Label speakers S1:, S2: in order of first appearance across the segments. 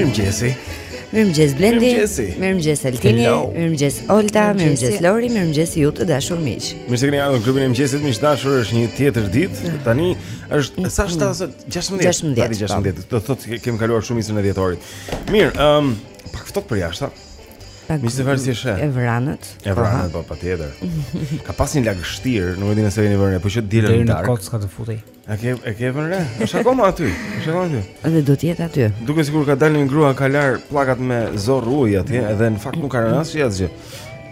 S1: Mirëmëngjesi.
S2: Mirëmëngjes Blendi. Mirëmëngjes Altini. Mirëmëngjes Olta, mirëmëngjes Lori, mirëmëngjes ju të dashur miq.
S1: Mirë se keni ardhur në klubin e mëngjesit miq të dashur, është një tjetër ditë. Ah. Tani është mm, sa shtatë, mm. 16.
S2: 16.
S1: 16. Do të thotë kemi kaluar shumicën e dhjetorit. Mirë, ëm, um, pak ftohtë për jashtë.
S2: Pak
S1: Mua si shi
S2: E vranët
S1: E vranët, po, patjetër Ka pas një lagështirë Nuk e di nëse e keni vënë re Po që
S3: dilje në
S1: darkë
S3: Dhe në kocka të futej
S1: E ke, e ke vënë re? Është akoma aty Është akoma aty
S2: Edhe do të jetë aty
S1: Duket sikur ka dalë një grua Ka larë pllakat me zorrë ujë atje Edhe në fakt nuk ka rënë asgjë asgjë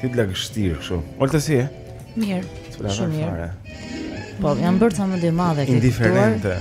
S1: Tip lagështirë kështu Olta si je?
S4: Mirë Shumë mirë Po, jam bërë
S1: të
S5: mëdha madje Indiferente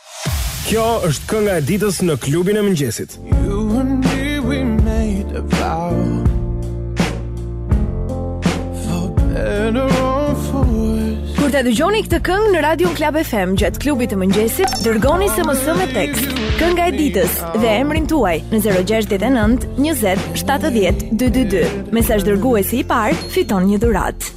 S6: Kjo është kënga e ditës në klubin e mëngjesit.
S5: You and me we made a vow. For better or for worse.
S3: Kur ta dëgjoni këtë këngë në Radio Klab FM gjatë klubit të mëngjesit, dërgoni SMS me tekst. Kënga e ditës dhe emrin tuaj në 069 20 70 222. Mesazh dërguesi i parë fiton një dhuratë.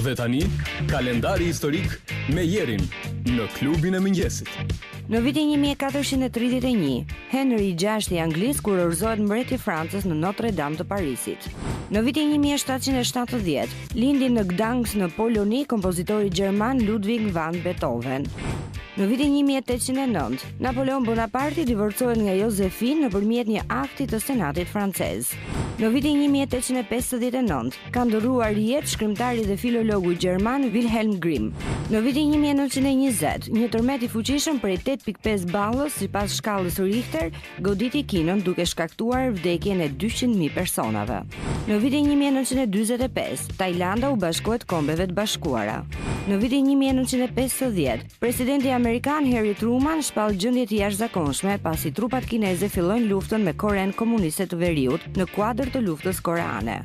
S6: Dhe
S7: tani, kalendari historik me Jerin në klubin e mëngjesit.
S2: Në vitin 1431, Henry i gjashtë i Anglisë kurorëzohet mbret i Francës në Notre Dame të Parisit. Në vitin 1770, lindi në Gdansk në Poloni kompozitori gjerman Ludwig van Beethoven. Në vitin 1809, Napoleon Bonaparte divorcohet nga Josephine nëpërmjet një akti të Senatit francez. Në vitin 1859, ka ndërruar jetë shkrimtari dhe filologu gjerman Wilhelm Grimm. Në vitin 1920, një tërmet i fuqishëm prej 8.5 ballësh sipas shkallës Richter goditi Kinën duke shkaktuar vdekjen e 200.000 personave. Në vitin 1945, Tajlanda u bashkohet Kombeve të Bashkuara. Në vitin 1950, Presidenti amerikan Harry Truman shpall gjendje të jashtëzakonshme pasi trupat kineze fillojnë luftën me Korenë Komuniste të Veriut në kuadër të luftës koreane.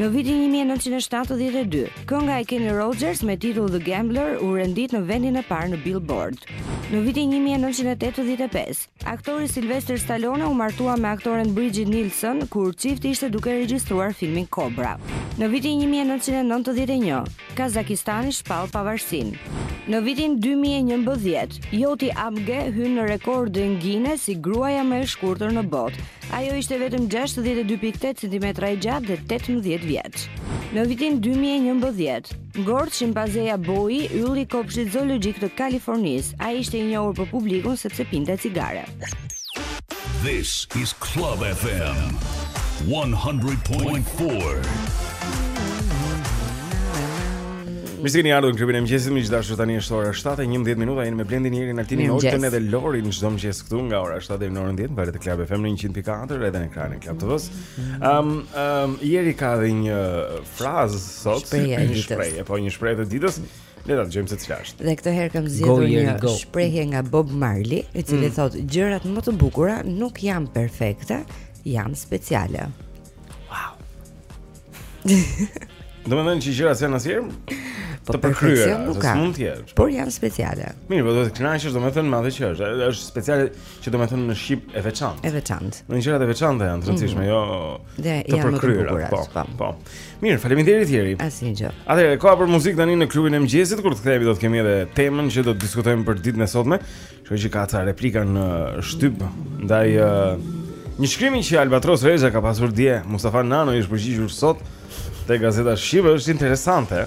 S2: Në vitin 1972, kënga e Kenny Rogers me titull The Gambler u rendit në vendin e parë në Billboard. Në vitin 1985, Aktori Sylvester Stallone u martua me aktoren Brigitte Nielsen kur çifti ishte duke regjistruar filmin Cobra. Në vitin një mijë e nëntëqind e nëntëdhjetë e një, Kazakistani shpall pavarësinë. Në vitin dy mijë e njëmbëdhjetë, Jyoti Amge hyn në rekordin Guinness si gruaja më e shkurtër në botë. Ajo ishte vetëm gjashtëdhjetë e dy pikë tetë centimetra e gjatë dhe tetëmbëdhjetë vjeç. Në vitin dy mijë e njëmbëdhjetë, Ngordh shimpanzeja Boi, ylli i kopshtit zoologjik të Kalifornisë. Ai ishte i njohur për publikun sepse pinte cigare.
S8: This is Club FM 100.4.
S1: Mirë se keni ardhur në klubin e mëngjesit, miq të dashur. Tani është ora 7:11 minuta. Jeni me Blendin,
S2: Jerin,
S1: Altinin, Oltën dhe Lorin çdo mëngjes këtu nga ora 7 deri në orën 10, valët e Club FM në 100.4 edhe në ekranin e Club TV-s. Ëm, um, um, Jeri ka dhe një frazë Sot
S2: shprehja e ditës.
S1: Shprehja, po një shprehje e ditës. Le ta dëgjojmë se çfarë është.
S2: Dhe këtë herë kam zgjedhur një shprehje nga Bob Marley, i cili mm. thotë gjërat më të bukura nuk janë perfekte, janë speciale. Wow.
S1: Domethënë që gjërat janë asnjëherë
S2: po
S1: të
S2: përkryera, nuk ka.
S1: Mund të jetë.
S2: Por janë speciale.
S1: Mirë, po duhet të kënaqesh, domethënë me atë që është, është speciale. Që domethënë në shqip e veçantë.
S2: E veçantë.
S1: Në gjërat e veçanta janë, të rëndësishme, mm -hmm. jo
S2: dhe,
S1: të përkryera. Po,
S2: po,
S1: po. Mirë, faleminderit Jeri.
S2: Asnjë gjë.
S1: Atëherë, koha për muzikë tani në klubin e mëngjesit, kur të kthehemi do të kemi edhe temën që do të diskutojmë për ditën e sotme. Shikoj që ka ca replika në shtyp, ndaj... Uh, Një shkrimi që Albatros Rexhaj ka pasur dje, Mustafa Nano i është përgjigjur sot te gazeta Shqip, është interesante.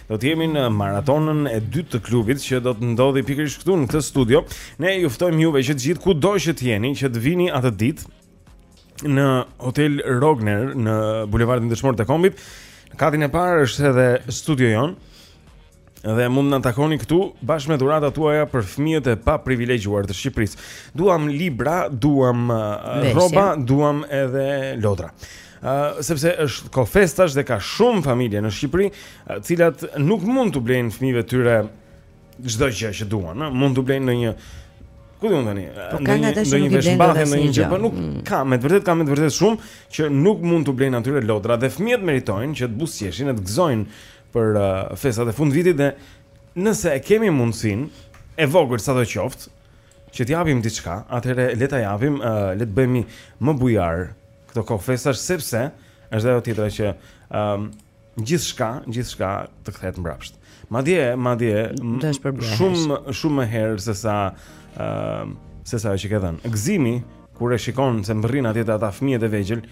S1: Do të jemi në maratonën e dytë të klubit që do të ndodhi pikërisht këtu në këtë studio. Ne ju ftojmë juve që të gjithë kudo që të jeni, që të vini atë ditë në Hotel Rogner në Bulevardin Dëshmorët e Kombit. Në katin e parë është edhe studio jonë. Dhe mund të na takoni këtu bashkë me dhuratat tuaja për fëmijët e paprivilegjuar të Shqipërisë. Duam libra, duam uh, rroba, duam edhe lodra. sepse është kohë festash dhe ka shumë familje në Shqipëri, të cilat nuk mund të blejnë fëmijëve tyre çdo gjë që duan, ëh, mund të blejnë ndonjë, ju do të thoni,
S2: po ka nga ata që
S1: s'u
S2: blejnë
S1: ndonjë gjë, po nuk
S2: mm.
S1: ka, me të vërtetë ka me të vërtetë shumë që nuk mund të blejnë atyre lodra dhe fëmijët meritojnë që të buzëqeshin e të gëzojnë për uh, festat e fundvitit dhe nëse e kemi mundësinë e vogël sado qoftë që t'i japim diçka, atëherë le ta japim, uh, le të bëhemi më bujar Këto kohë festash sepse është ajo tjetra që um, gjithçka, gjithçka të kthehet mbrapsht. Madje, madje shumë shumë më herë se sa ëm um, se sa ajo që ke dhënë. Gëzimi kur e shikon se mbërrin atje te ata fëmijët e vegjël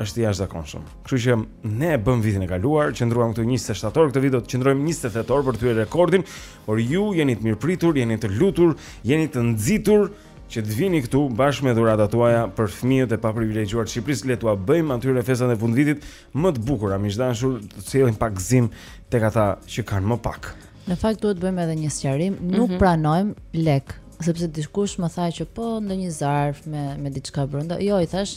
S1: është i jashtëzakonshëm. Kështu që ne e bëmë vitin e kaluar, qëndruam këtu 27 orë këtë vit do të qëndrojmë 28 orë për të thyer rekordin, por ju jeni të mirëpritur, jeni të lutur, jeni të nxitur, që të vini këtu bashkë me dhuratat tuaja për fëmijët e paprivilegjuar të Shqipërisë, le t'ua bëjmë atyre festat e fundvitit më të bukura. Miq të dashur, të sjellim pak gëzim tek ata që kanë më pak.
S4: Në fakt duhet të bëjmë edhe një sqarim, nuk
S2: mm -hmm.
S4: pranojmë lekë, sepse dikush më tha që po ndonjë zarf me me diçka brenda. Jo, i
S1: thashë,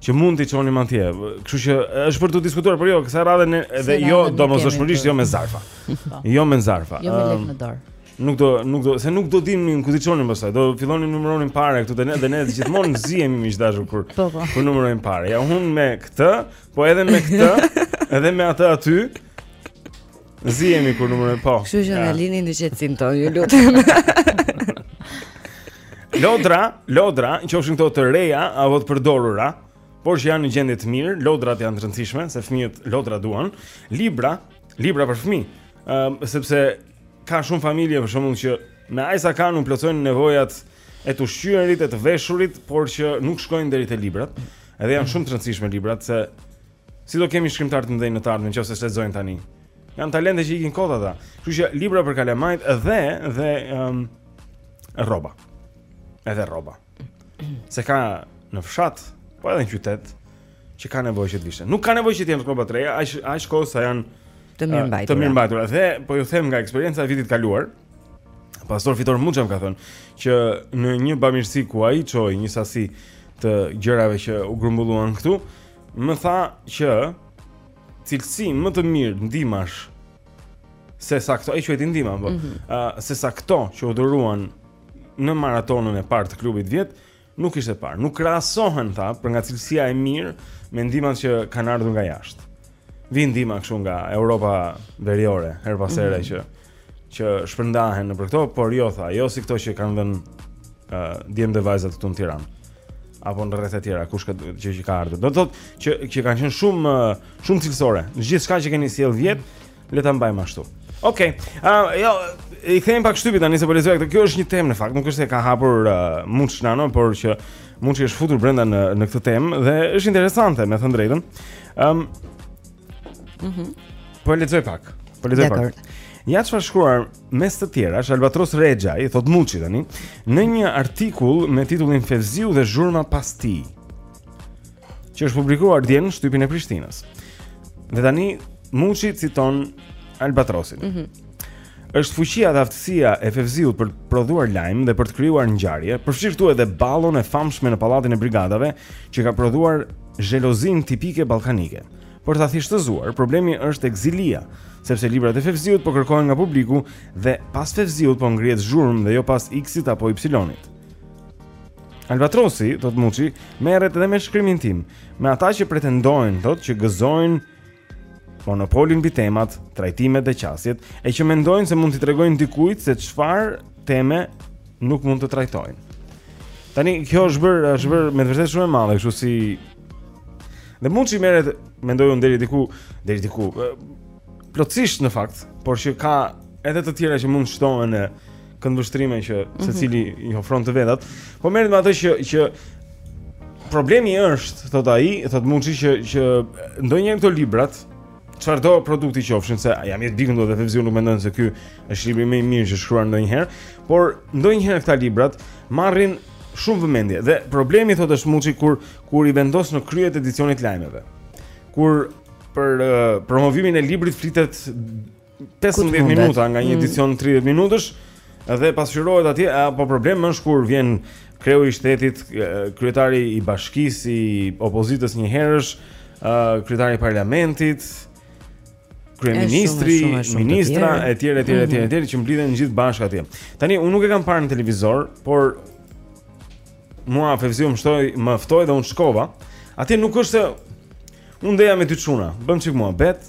S2: që mund
S1: t'i çonim atje. Kështu që është për t'u diskutuar, por jo, kësaj radhe edhe jo domosdoshmërisht jo me zarfa.
S4: Po.
S1: Jo me zarfa.
S4: Jo me lek në dorë.
S1: Nuk do nuk do se nuk do dinim ku t'i çonim pastaj. Do fillonim numëronim pare këtu te ne dhe ne gjithmonë zihemi miq të dashur kur
S4: po, po.
S1: kur numërojmë pare. Ja unë me këtë, po edhe me këtë, edhe me atë aty. Zihemi kur numërojmë po.
S2: Kështu që na lini në qetësinë tonë, ju lutem.
S1: Lodra, lodra, qofshin këto të reja apo të përdorura, por që janë në gjendje të mirë, lodrat janë të rëndësishme se fëmijët lodra duan. Libra, libra për fëmijë, um, sepse ka shumë familje për shembull që me aq sa kanë u plotësojnë nevojat e të ushqyerit e të veshurit, por që nuk shkojnë deri te librat. Edhe janë shumë të rëndësishme librat se Si do kemi shkrimtar të mëdhenj në të ardhmen në qoftë se s'lexojnë tani? Janë talente që ikin kot ata. Kështu që libra për kalamajt dhe dhe um, rroba. Edhe rroba. Se ka në fshat, po edhe në qytet që ka nevojë që të vishen. Nuk ka nevojë që të jenë rroba të reja, aq aq kohë sa janë
S2: të mirëmbajtura.
S1: Të mirëmbajtura. Dhe po ju them nga eksperienca e vitit të kaluar, Pastor Fitor Muça më ka thënë që në një bamirësi ku ai çoi një sasi të gjërave që u grumbulluan këtu, më tha që cilësi më të mirë ndihmash se sa këto i quajti ndihma, po.
S2: Ëh,
S1: mm -hmm. uh, se sa këto që u dhuruan në maratonën e parë të klubit vjet, nuk ishte parë. Nuk krahasohen tha për nga cilësia e mirë me ndihmat që kanë ardhur nga jashtë. Vijnë ndihma kështu nga Europa Veriore, herë pas here
S2: mm -hmm.
S1: që që shpërndahen nëpër këto, por jo tha, jo si këto që kanë dhënë ë uh, djemtë dhe vajzat këtu në Tiranë apo në rrethe të tjera kush ka që që ka ardhur. Do të thotë që që kanë qenë shumë shumë cilësore. Në gjithçka që keni sjellë vjet, le ta mbajmë ashtu. Okej. Okay. Uh, jo, i kthehemi pak shtypit tani se po lexoja këtë. Kjo është një temë në fakt, nuk është se e ka hapur uh, Muç Nano, por që Muçi është futur brenda në në këtë temë dhe është interesante, me thënë të drejtën. Ëm um,
S2: Mhm.
S1: Mm po e lexoj pak. Po lexoj pak. Ja çfarë shkruan mes të tjerash Albatros Rexhaj, thotë Muçi tani, në një artikull me titullin Fevziu dhe zhurma pas tij, që është publikuar dje në shtypin e Prishtinës. Dhe tani Muçi citon Albatrosin.
S2: Mm -hmm.
S1: është fuqia dhe aftësia e Fevziut për të prodhuar lajm dhe për të krijuar ngjarje, përfshirë këtu edhe ballon e famshme në pallatin e brigadave që ka prodhuar xhelozinë tipike ballkanike. Për ta thjeshtëzuar, problemi është tek zilia, sepse librat e Fevziut po kërkohen nga publiku dhe pas Fevziut po ngrihet zhurmë dhe jo pas X-it apo Y-it. Albatrosi, thotë Muçi, merret edhe me shkrimin tim, me ata që pretendojnë thotë që gëzojnë Monopolin mbi temat, trajtimet dhe qasjet e që mendojnë se mund t'i tregojnë dikujt se çfarë teme nuk mund të trajtojnë. Tani kjo është bër, është bër me të vërtet shumë e madhe, kështu si Dhe Muçi merret, mendoj unë deri diku, deri diku, plotësisht në fakt, por që ka edhe të tjera që mund të shtohen në këndvështrime që mm -hmm. secili i ofron të vetat, po merret me atë që që problemi është, thot ai, thot Muçi që që ndonjëherë këto librat çfarëdo produkti qofshin se jam i bindur që dhe Fevziu nuk mendon se ky është libri më i mirë që shkruar ndonjëherë, por ndonjëherë këta librat marrin shumë vëmendje dhe problemi thot është Muçi kur kur i vendos në krye të edicionit të lajmeve. Kur për uh, promovimin e librit flitet 15 minuta nga një
S2: mm.
S1: edicion 30 minutësh dhe pasqyrohet atje apo problemi është kur vjen kreu i shtetit, kryetari i bashkisë, i opozitës një herësh, kryetari i parlamentit, kryeministri, ministra etj etj etj
S2: mhm.
S1: etj që mblidhen gjithë bashkë atje. Tani unë nuk e kam parë në televizor, por mua Fevziu më shtoi, më ftoi dhe unë shkova. Atje nuk është se unë ndeja me dy çuna, bëm çik muhabet.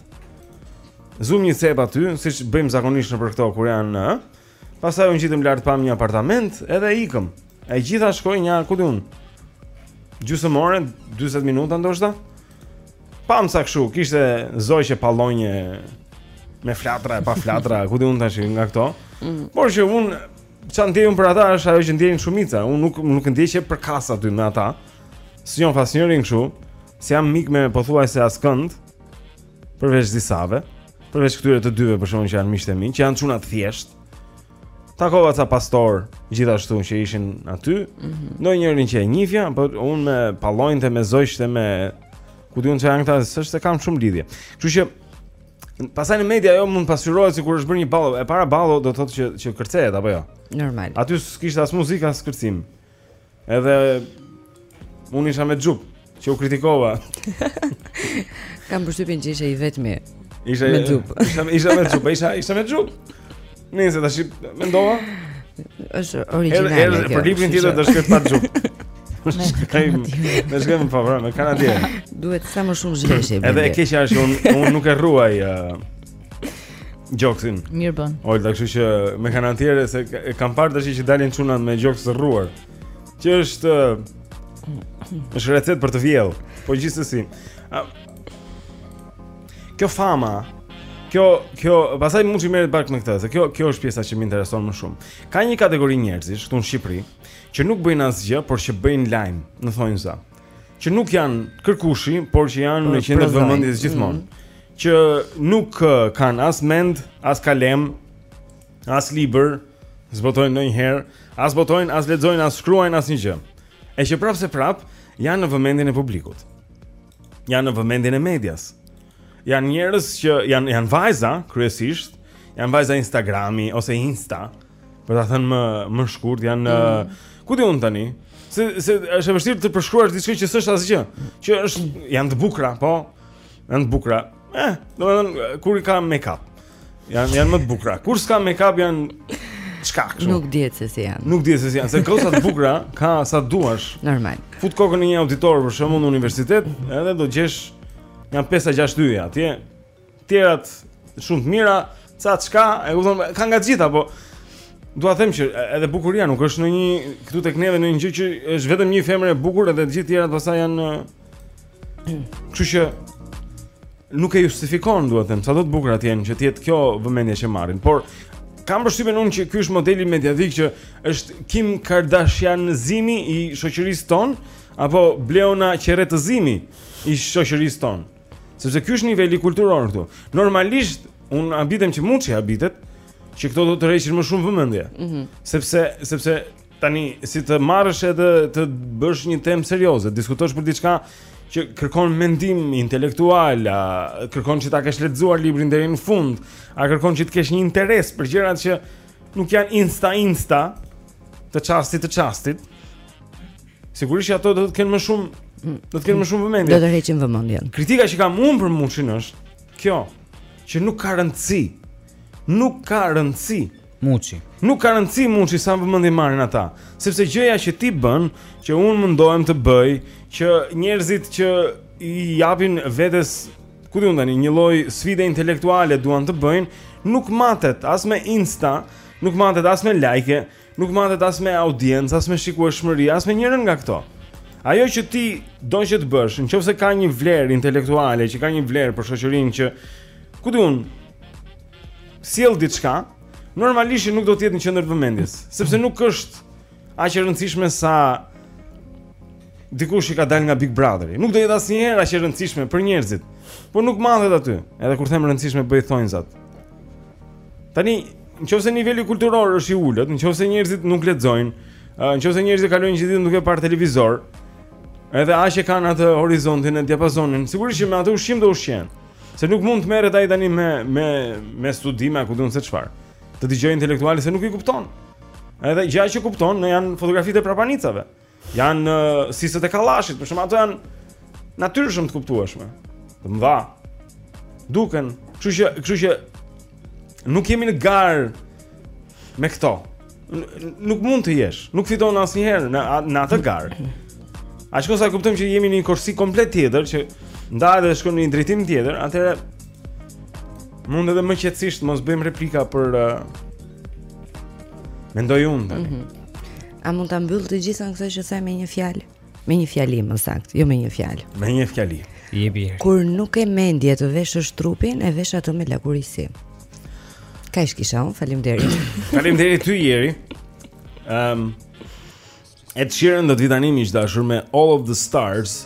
S1: Zum një cep aty, siç bëjmë zakonisht nëpër këto kur janë, ë. Pastaj u ngjitëm lart pam një apartament, edhe ikëm. E gjitha shkoi një, ku di un. Gjysmë ore, 40 minuta ndoshta. Pam sa kshu, kishte zogj e pallonj me flatra e pa flatra, ku di un tash nga këto. Mm. Por që un ça ndjej un për ata është ajo që ndjejnë shumica. Un nuk nuk ndjej që përkas aty me ata. S'i njoh asnjërin kshu, s'jam mik me pothuajse askënd. Përveç disave, përveç këtyre të dyve për shkakun që janë miqtë e mi, që janë çuna të thjesht. Takova ca pastor gjithashtu që ishin aty. Mm -hmm. Ndonjërin që e njihja, por unë me pallonjtë me zogjtë me ku di un seç janë këta, s'është se kam shumë lidhje. Kështu që Pasaj në media ajo mund pasqyrohet sikur është bërë një ballo. E para ballo do të thotë që që kërcehet apo jo?
S2: Normal.
S1: Aty s'kishte as muzikë as kërcim. Edhe unë isha me xhup që u kritikova.
S2: Kam përshtypjen që isha i vetmi.
S1: Isha
S2: me xhup.
S1: Isha isha me xhup, isha isha me xhup. Nëse tash mendova
S2: është origjinale kjo.
S1: Edhe për librin tjetër do shkoj pa xhup. Ne shkojmë, ne shkojmë pa vrarë, kanatiere.
S2: Duhet sa më shumë zhveshje.
S1: Edhe e keqja është unë unë nuk e rruaj Gjoksin.
S4: Mirë bën.
S1: Olta, kështu që me kanatiere se e kam parë tash që dalin çunat me gjoks të rruar. Që është është recetë për të vjell, po gjithsesi. Kjo fama, kjo kjo pastaj Muçi merret pak me këtë, se kjo kjo është pjesa që më intereson më shumë. Ka një kategori njerëzish këtu në Shqipëri që nuk bëjnë asgjë, por që bëjnë lajm, në thonjza. që nuk janë kërkushi, por që janë në qendër
S2: të
S1: vëmendjes gjithmonë. Mm -hmm. Që nuk kanë as mend, as kalem, as libër, s'botojnë ndonjëherë, as botojnë, as lexojnë, as shkruajnë asnjë gjë. E që prapë se prapë janë në vëmendjen e publikut. Janë në vëmendjen e medias. Janë njerëz që janë janë vajza kryesisht, janë vajza Instagrami ose Insta. Për ta thënë më më shkurt janë mm. ku di un tani? Se se është e vështirë të përshkruash diçka që s'është asgjë, që është janë të bukura, po. Janë të bukura. Eh, domethënë kur i ka make-up. Janë janë më të bukura. Kur s'ka make-up janë çka kështu.
S2: Nuk dihet se si janë.
S1: Nuk dihet se si janë, se goca të bukura ka sa duash.
S2: Normal.
S1: Fut kokën në një auditor për shembull në universitet, edhe do gjesh janë 5-6 yje atje. tjerat shumë të mira, ca çka, e kupton, ka nga të gjitha, po dua të them që edhe bukuria nuk është ndonjë këtu tek neve ndonjë gjë që është vetëm një femër e bukur edhe të gjithë tjerat pastaj janë kështu që nuk e justifikon, dua të them, sado të bukura që të jenë kjo vëmendje që marrin, por kam përshtypjen unë që ky është modeli mediatik që është Kim Kardashianizimi i shoqërisë tonë apo Bleona Qeretizimi i shoqërisë tonë. Sepse ky është niveli kulturor këtu. Normalisht un habitem që Muçi habitet, që këto do tërheqin më shumë vëmendje.
S2: Mm -hmm.
S1: Sepse sepse tani si të marrësh edhe të bësh një temë serioze, diskutosh për diçka që kërkon mendim intelektual, a kërkon që ta kesh lexuar librin deri në fund, a kërkon që të kesh një interes për gjërat që nuk janë insta insta të çastit të çastit. Sigurisht që ato do të kenë më shumë do të kenë më shumë vëmendje.
S2: Do tërheqin vëmendjen.
S1: Kritika që kam unë për Muçin është kjo, që nuk ka rëndësi. Nuk ka rëndësi
S9: Muçi.
S1: Nuk ka rëndësi Muçi sa vëmendje marrin ata, sepse gjëja që ti bën, që unë mundohem të bëj, që njerëzit që i japin vetes ku di un tani një lloj sfide intelektuale duan të bëjnë, nuk matet as me Insta, nuk matet as me like-e Nuk matet as me audiencë, as me shikueshmëri, as me njërën nga këto. Ajo që ti do që të bësh, në qoftë se ka një vlerë intelektuale, që ka një vlerë për shoqërinë që, ku di unë, sjell diçka, normalisht nuk do të jetë në qendër të vëmendjes, sepse nuk është aq e rëndësishme sa dikush që ka dalë nga Big Brother. Nuk do jetë asnjëherë aq e rëndësishme për njerëzit, por nuk matet aty, edhe kur them e rëndësishme bëj thonjëzat. Tani, Në qoftë se niveli kulturor është i ulët, në qoftë se njerëzit nuk lexojnë, në qoftë se njerëzit kalojnë gjithë ditën duke parë televizor, edhe aq e kanë atë horizontin e diapazonin, sigurisht që me atë ushqim do ushqehen. Se nuk mund të merret ai tani me me me studime apo ku di un se çfarë. Të dëgjojë intelektualë se nuk i kupton. Edhe gjëja që kupton janë fotografitë e prapanicave. Janë sisët e kalashit, për shembull ato janë natyrshëm të kuptueshme. Të mëdha. Duken, kështu që, kështu që nuk jemi në garë me këto. Nuk mund të jesh, nuk fiton asnjëherë në në atë garë. A shkon sa kuptojmë që jemi në një korsi komplet tjetër që ndahet dhe shkon në një drejtim tjetër, atëherë mund edhe më qetësisht mos bëjmë replika për uh, mendoj unë. Mm
S2: -hmm. A mund ta mbyll të gjitha këto që thashë me një fjalë? Me një fjali më saktë, jo me një fjalë.
S1: Me një fjali.
S9: Jepi.
S2: Kur nuk ke mendje të veshësh trupin, e vesh atë me lakurisi. Kaq kisha unë, faleminderit
S1: Faleminderit ty Jeri um, Ed Sheeran do të vijë tani miq të dashur me All of the Stars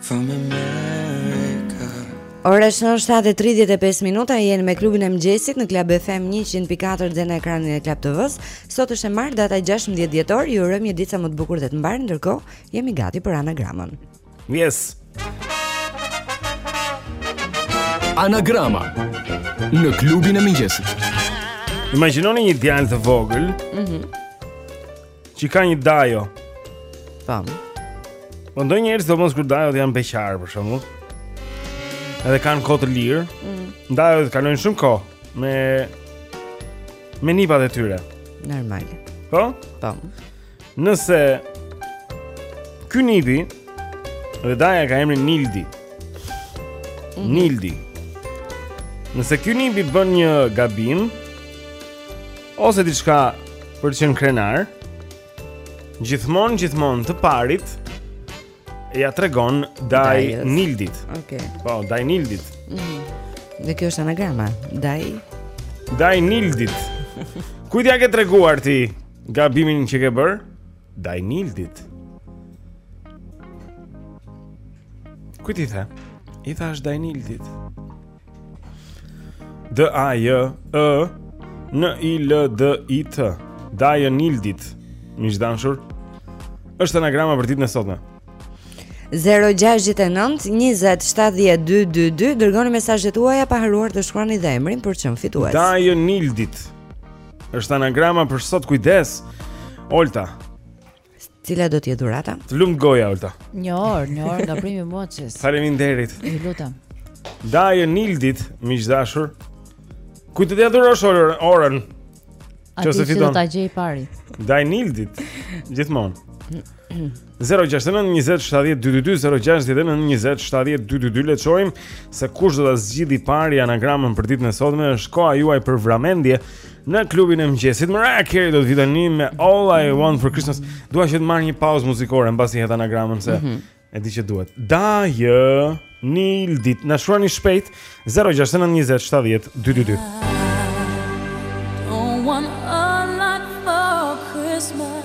S10: From America
S2: Ora është në 7.35 minuta e jeni me klubin e mëngjesit në Club FM 100.4 dhe në ekranin e Club TV-së Sot është e martë data 16 dhjetor, ju urojmë një ditë sa më të bukur dhe të mbarë Ndërkohë, jemi gati për anagramën
S1: Yes
S7: Anagrama në klubin e mëngjesit
S1: Imagjinoni një djalë të vogël
S2: mm -hmm.
S1: Që ka një dajo.
S2: Tam.
S1: Po ndonjëherë sidomos kur dajot janë beqar për shembull. Edhe kanë kohë të lirë.
S2: Mm.
S1: Dajot kalojnë shumë kohë me me nipat e tyre.
S2: Normal.
S1: Po?
S2: Po.
S1: Nëse ky nipi dhe daja ka emrin Nildi.
S2: Mm -hmm.
S1: Nildi. Nëse ky nipi bën një gabim, Ose diçka për të qenë krenar. Gjithmonë, gjithmonë të parit ia tregon
S2: Dajë
S1: Nildit.
S2: Okej. Okay.
S1: Po, Dajë Nildit.
S2: Mhm. Mm Dhe kjo është anagrama. Dajë
S1: Dajë Nildit. Kujt ia ke treguar ti gabimin që ke bërë? Dajë Nildit. Kujt i the? I thashë Dajë Nildit. D A J E N I L D I T. Dajë Nildit, miq të dashur. Është anagrama për ditën e sotme.
S2: 0-6-9-20-70-222 Dërgoni mesazhet tuaja pa harruar të shkruani dhe emrin për çmimin fitues
S1: Dajë Nildit është anagrama për sot kujdes Olta
S2: Cila do të jetë dhurata?
S1: Të lum goja Olta.
S4: Një orë, një orë nga primi Moçes.
S1: Faleminderit.
S4: Ju lutem.
S1: Dajë Nildit, miq të dashur. Kujt do t'ia dhurosh orën? orën?
S4: Nëse
S1: fiton.
S4: Atij që do ta gjejë i pari.
S1: Dajë Nildit. Gjithmonë. 069 20 70 222 069 20 70 222 le të shohim se kush do ta zgjidhë i pari anagramën për ditën e sotme është koha juaj për vrarje mendje Në klubin e mëngjesit Mariah Carey do të vjen tani me All I Want for Christmas. Dua që të marr një pauzë muzikore mbasi hedh anagramën se
S2: mm -hmm.
S1: e di që duhet. Daj Nil dit na shkruani shpejt 0692070222.
S11: Don't want a lot for Christmas.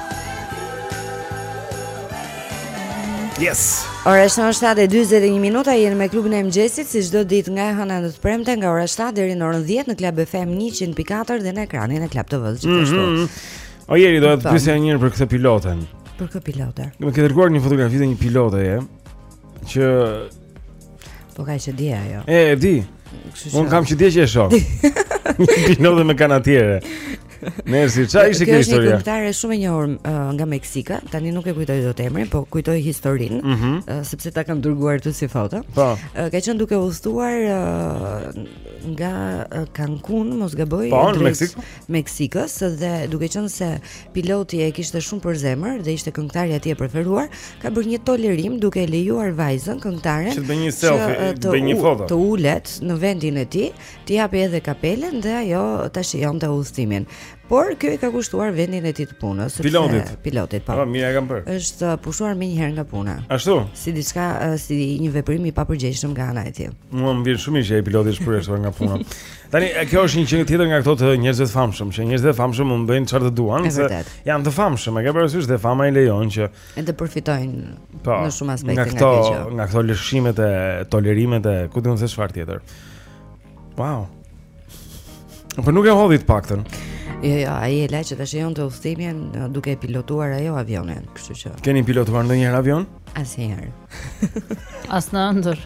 S1: Yes.
S2: Ora është 7:41 minuta, jeni me klubin e mëngjesit si çdo ditë nga e hëna në të premte nga ora 7 deri në orën 10 në Club FM 104 dhe në ekranin e Club TV-s gjithashtu.
S1: Mm -hmm. O njeri do të pyesja një herë për këtë piloten.
S2: Për këtë pilote.
S1: Më ke dërguar një fotografi të një pilote e. Që
S2: Po ka që dje ajo.
S1: E, e di. Unë kam që dje që e shoh. Pilote me kanatiere. Merci, ça ishte kjo historia?
S2: Kjo është një këngëtare shumë e njohur uh, nga Meksika. Tani nuk e kujtoj dot emrin, po kujtoj historinë,
S1: mm -hmm.
S2: uh, sepse ta kam dërguar ty si foto.
S1: Po.
S2: Uh, ka qenë duke udhëtuar uh, nga Cancun, mos gaboj,
S1: po, në Meksik.
S2: Meksikës dhe duke qenë se piloti e kishte shumë për zemër dhe ishte këngëtarja e tij e preferuar, ka bërë një tolerim duke lejuar vajzën këngëtaren
S1: që të bëjë një selfie, të bëjë një foto,
S2: të ulet në vendin e tij, t'i japë edhe kapelen dhe ajo ta shijonte udhëtimin. Por kjo i ka kushtuar vendin e tij të punës, sepse
S1: pilotit,
S2: pilotit po.
S1: Po mirë e kanë bërë.
S2: Është uh, pushuar menjëherë nga puna.
S1: Ashtu.
S2: Si diçka uh, si një veprim i papërgjegjshëm nga ana e tij.
S1: Mua më vjen shumë mirë që ai piloti është pushuar nga puna. Tani kjo është një gjë tjetër nga këto të njerëzve të famshëm, që njerëzit e famshëm mund bëjnë çfarë të duan, se janë të famshëm, e ke parasysh dhe fama i lejon që
S2: e të përfitojnë
S1: po,
S2: në shumë aspekte
S1: nga këto,
S2: nga këto,
S1: nga këto lëshimet e tolerimet e ku di unë se çfarë tjetër. Wow. Po nuk e hodhi të paktën.
S2: Jo, jo, ai e la që ta shijonte udhëtimin duke e pilotuar ajo avionin, kështu që.
S1: Keni pilotuar ndonjëherë avion?
S2: Asnjëherë.
S4: As në ëndërr.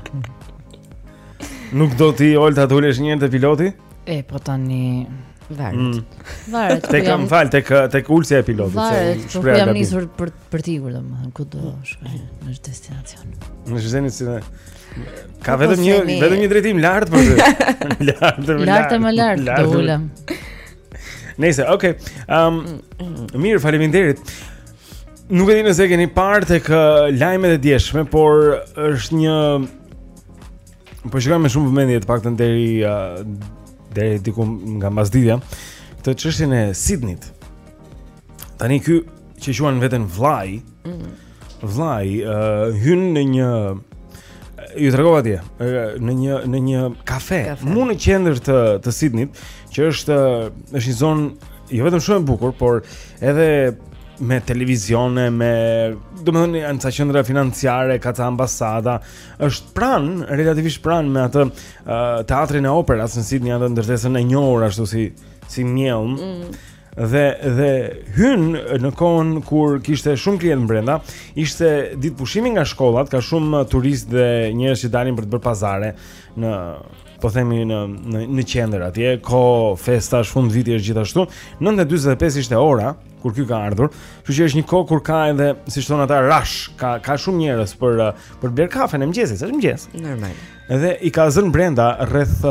S1: Nuk do ti Olta të ulesh njëherë te piloti?
S4: E po tani
S2: varet.
S1: Mm.
S4: Varet. E
S1: kam fjalën tek tek ulsja e pilotit.
S4: Varet, po ku jam nisur për për të ikur domethënë ku do shkoj në destinacion.
S1: Në zhenit si ne. Ka
S4: po,
S1: vetëm
S4: po,
S1: një vetëm një drejtim lart për ty. Lart më
S4: lart. Lart më lart.
S1: Lart
S4: ulem.
S1: Nëse, okay. Ehm, um, mirë, faleminderit. Nuk e di nëse keni parë tek lajmet e djeshme, por është një po shikoja me shumë vëmendje të paktën deri deri diku nga mbasditja, këtë çështjen e Sidnit. Tani ky që quan veten vllai, mm. vllai uh, hyn në një Ju tregova atje në një në një kafe,
S2: kafe.
S1: mu në qendër të të Sidnit, që është është një zonë jo vetëm shumë e bukur, por edhe me televizione, me, domethënë janë ca qendra financiare, ka ca ambasada, është pranë, relativisht pranë me atë uh, teatrin e operas në Sydney, atë ndërtesën e njohur ashtu si si mjellmë. Mm. dhe dhe hyn në kohën kur kishte shumë klientë brenda, ishte ditë pushimi nga shkollat, ka shumë turistë dhe njerëz që dalin për të bërë pazare në po themi në në në qendër atje, kohë festash fund viti është gjithashtu. 9:45 ishte ora kur ky ka ardhur, kështu që është një kohë kur ka edhe, siç thon ata, rush, ka ka shumë njerëz për për blerë kafe në mëngjes, është mëngjes.
S2: Normal.
S1: Edhe i ka zënë brenda rreth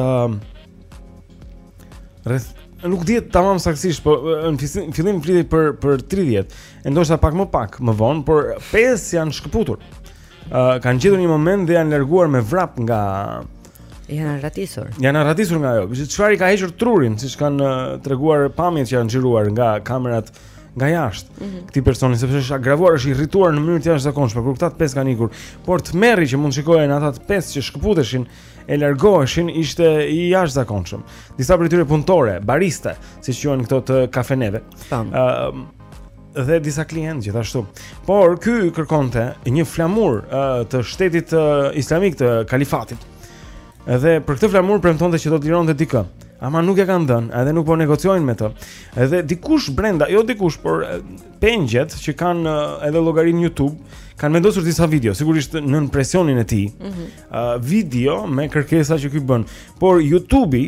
S1: Rreth nuk dihet tamam saktësisht, po në fillim flitej për për 30. E ndoshta pak më pak, më vonë, por 5 janë shkëputur. Ë uh, kanë gjetur një moment dhe janë larguar me vrap nga
S2: janë arratisur.
S1: Janë arratisur nga ajo. Çfarë i ka hequr trurin, siç kanë treguar pamjet që janë xhiruar nga kamerat nga jashtë.
S2: Mm -hmm.
S1: Këtij personi sepse është agravuar, është irrituar në mënyrë të jashtëzakonshme kur këta të pesë kanë ikur, por tmerri që mund shikohej te ata të pesë që shkëputeshin, e largoheshin ishte i jashtëzakonshëm. Disa prej tyre punëtore, bariste, siç quhen këto të kafeneve.
S2: Ë
S1: uh, dhe disa klientë gjithashtu. Por ky kërkonte një flamur uh, të shtetit uh, islamik të kalifatit. Dhe për këtë flamur premtonte që do të lironte dikë. Ama nuk e kanë dhënë, edhe nuk po negociojnë me të. Edhe dikush brenda, jo dikush, por pengjet që kanë edhe llogari në YouTube, kanë vendosur disa video, sigurisht nën presionin e tij.
S2: Mm
S1: -hmm. uh, video me kërkesa që ky bën. Por YouTube-i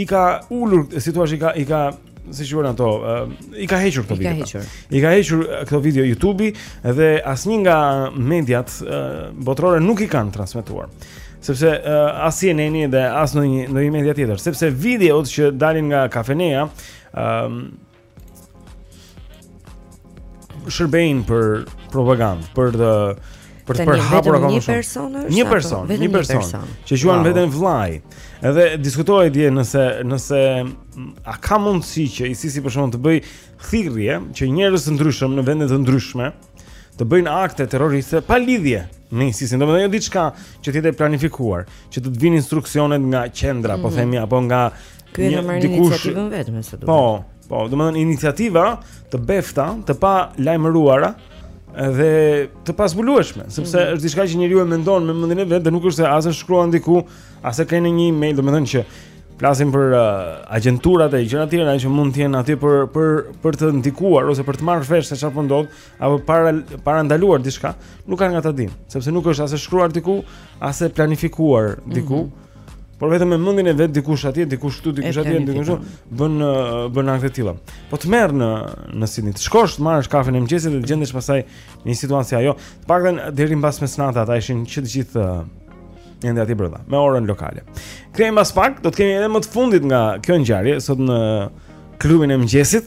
S1: i ka ulur, si thua, i ka i ka si quhen ato, uh, i ka hequr këto video.
S2: I ka hequr.
S1: I ka hequr këto video YouTube-i dhe asnjë nga mediat uh, botërore nuk i kanë transmetuar. Sepse uh, as CNN-i dhe as ndonjë ndonjë media tjetër, sepse videot që dalin nga kafeneja, ëm um, shërbejnë për propagandë, për të për të përhapur apo
S2: një person është
S1: një person, një person që
S2: quan
S1: veten vëllai. Edhe diskutohej dje nëse nëse a ka mundësi që ISIS-i për shembull të bëjë thirrje që njerëz të ndryshëm në vende të ndryshme të bëjnë akte terroriste pa lidhje me ISIS-in, domethënë jo diçka që të jetë planifikuar, që të të vijnë instruksionet nga qendra, po
S2: mm -hmm.
S1: po themi apo nga
S2: Ky e ka marrë iniciativën vetë me sa duket.
S1: Po, po, domethënë iniciativa të befta, të palajmëruara dhe të pazbulueshme, sepse
S2: mm -hmm.
S1: është diçka që njeriu e mendon me mendjen e vet dhe nuk është se as e shkruan diku, as e ka në një email, domethënë që flasim për uh, agjenturat e gjëra të tjera që mund të jenë aty për për për të ndikuar ose për të marrë vesh se çfarë po ndodh apo për ta parandaluar diçka, nuk kanë nga ta dinë, sepse nuk është as e shkruar diku, as e planifikuar diku.
S2: Mm -hmm
S12: Por vetëm me mendjen e vet dikush atje, dikush këtu, dikush atje, dikush këtu, bën bën akte të tilla. Po të merr në në Sidney, të shkosh të marrësh kafen e mëngjesit dhe të gjendesh pastaj në një situatë si ajo. Të paktën deri mbas mesnate ata ishin që të gjithë ende aty brenda, me orën lokale. Kthehemi pas pak, do të kemi edhe më të fundit nga kjo ngjarje sot në klubin e mëngjesit.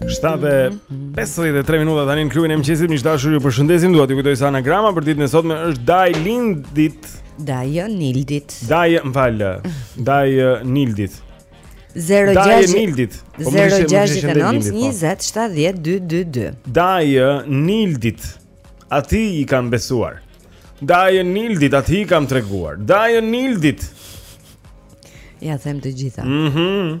S12: 7:53 minuta tani në klubin e mëngjesit, miq të dashur, ju përshëndesim. Dua t'ju kujtoj se anagrama për ditën e sotme është Dai Lindit.
S2: Dai Nildit.
S12: Dai, më fal. Dai Nildit.
S2: 06
S12: Dai Nildit. 0692070222. Po. Dai Nildit. Atij i kam besuar. Dai Nildit, atij i kam treguar. Dai Nildit.
S2: Ia them të gjitha.
S12: Mhm. Mm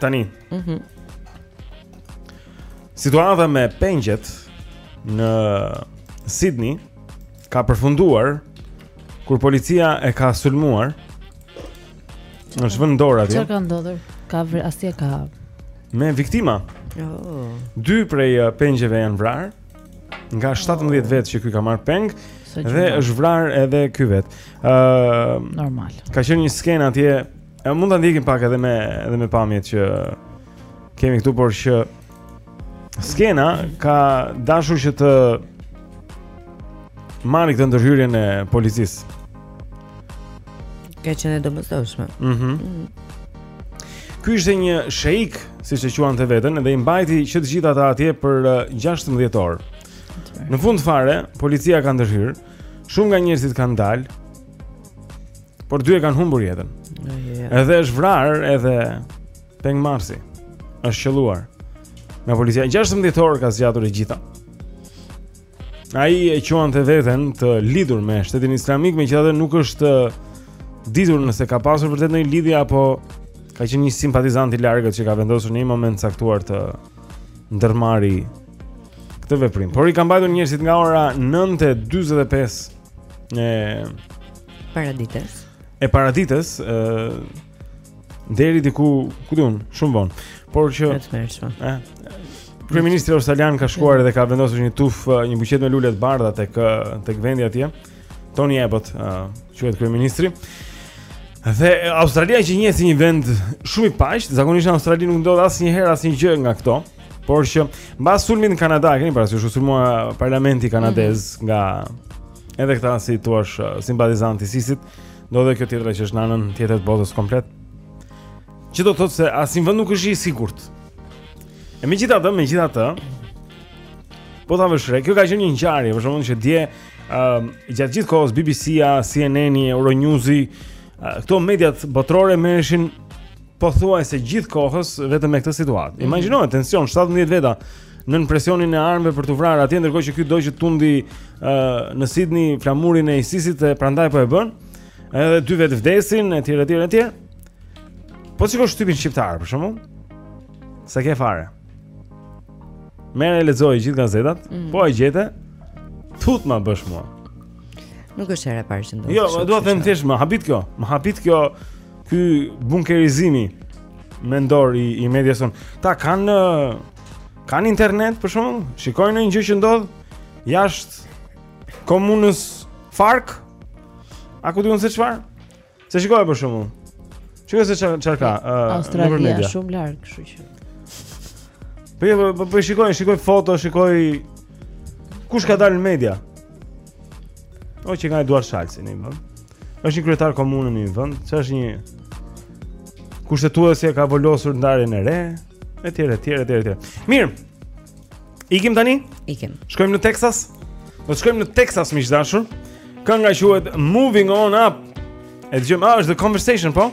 S12: Tani.
S2: Mhm.
S12: Mm Situata me pengjet në Sydney ka përfunduar kur policia e ka sulmuar. Në çfarë ndodhi atje?
S4: Çfarë ka ndodhur? Ka vre, asnjë ka.
S1: Me viktima.
S2: Oh.
S1: Dy prej uh, pengjeve janë vrarë. Nga 17 oh. vetë që ky ka marrë peng dhe është vrarë edhe ky vetë. Ëh, uh,
S4: normal.
S1: Ka qenë një skenë atje E mund ta ndjekim pak edhe me edhe me pamjet që kemi këtu por që skena ka dashur që të marrë këtë ndërhyrjen e policisë.
S2: Ka qenë e domosdoshme.
S1: Mhm. Mm mm. Ky ishte një sheik, siç e quante veten, dhe i mbajti që të gjithë ata atje për 16 uh, orë. Në fund fare, policia ka ndërhyrë, shumë nga njerëzit kanë dalë. Por dy e kanë humbur jetën. Edhe është vrarë edhe pengmarrësi. Është qelluar. Nga policia 16 orë ka zgjatur e gjitha. Ai e quante veten të lidhur me shtetin islamik, megjithatë nuk është ditur nëse ka pasur vërtet ndonjë lidhje apo ka qenë një simpatizant i largët që ka vendosur në një moment të caktuar të ndërmarrë këtë veprim. Por i ka mbajtur njerëzit nga ora 9:45 në
S2: Paradites.
S1: E paradites, ë uh, deri diku, ku di unë, shumë vonë. Por që ë Kryeministri australian ka shkuar dhe ka vendosur një tufë, një buqet me lule të bardha tek tek vendi atje. Tony Abbott, uh, quhet kryeministri. Dhe Australia që njihet si një vend shumë i paqtë, zakonisht në Australi nuk ndodh asnjëherë asnjë gjë nga këto. Por që mbas sulmit në Kanada, keni parasysh u sulmua parlamenti kanadez mm -hmm. nga Edhe këta si t'ua thuash uh, simpatizantët e ISIS-it, ndodh dhe kjo tjetra që është në anën tjetër të botës komplet. Që do të thotë se asnjë vend nuk është i sigurt. E megjithatë, megjithatë, Po ta vësh re, kjo ka qenë një ngjarje, për shembull që dje ëm uh, gjatë gjithë kohës BBC-a, CNN-i, Euronews-i, uh, këto mediat botërore merreshin pothuajse gjithë kohës vetëm me këtë situatë. Mhm. Imagjino mm -hmm. tension 17 veta nën presionin e armëve për t'u vrarë atje ndërkohë që ky do që tundë uh, në Sydney flamurin e ISIS-it dhe prandaj po e bën. Edhe dy vetë vdesin etj etj etj. Po shikove shtypin shqiptar për shembull. S'e ke fare? Merri e lexoji gjithë gazetat,
S2: mm -hmm.
S1: po e gjete. Pu të ma bësh mua.
S2: Nuk është hera e parë që ndodh.
S1: Jo, do të them thjesht më habit kjo. Më habit kjo Ky bunkerizimi mendor i, i medias sonë, ta kanë kanë internet për shembull, shikojnë ndonjë gjë që ndodh jashtë komunës Farkë. A ku di unë se çfarë? Se shikoj për shembull. Çka se çfarë ka? Uh,
S4: Australia
S1: është
S4: shumë larg, kështu që.
S1: Po, jo, po, po shikoj, shikoj foto, shikoj kush ka dalë në media. O që nga Eduard Shalsi një më Është një kryetar komune në një vend, që është një Kushtetuesja ka vulosur ndarjen e re, etj, etj, etj, etj. Mirë. Ikim tani?
S2: Ikim.
S1: Shkojmë në Texas? Do shkojmë në Texas miq të dashur. Kënga quhet Moving On Up. E dëgjojmë, ah, është the conversation, po?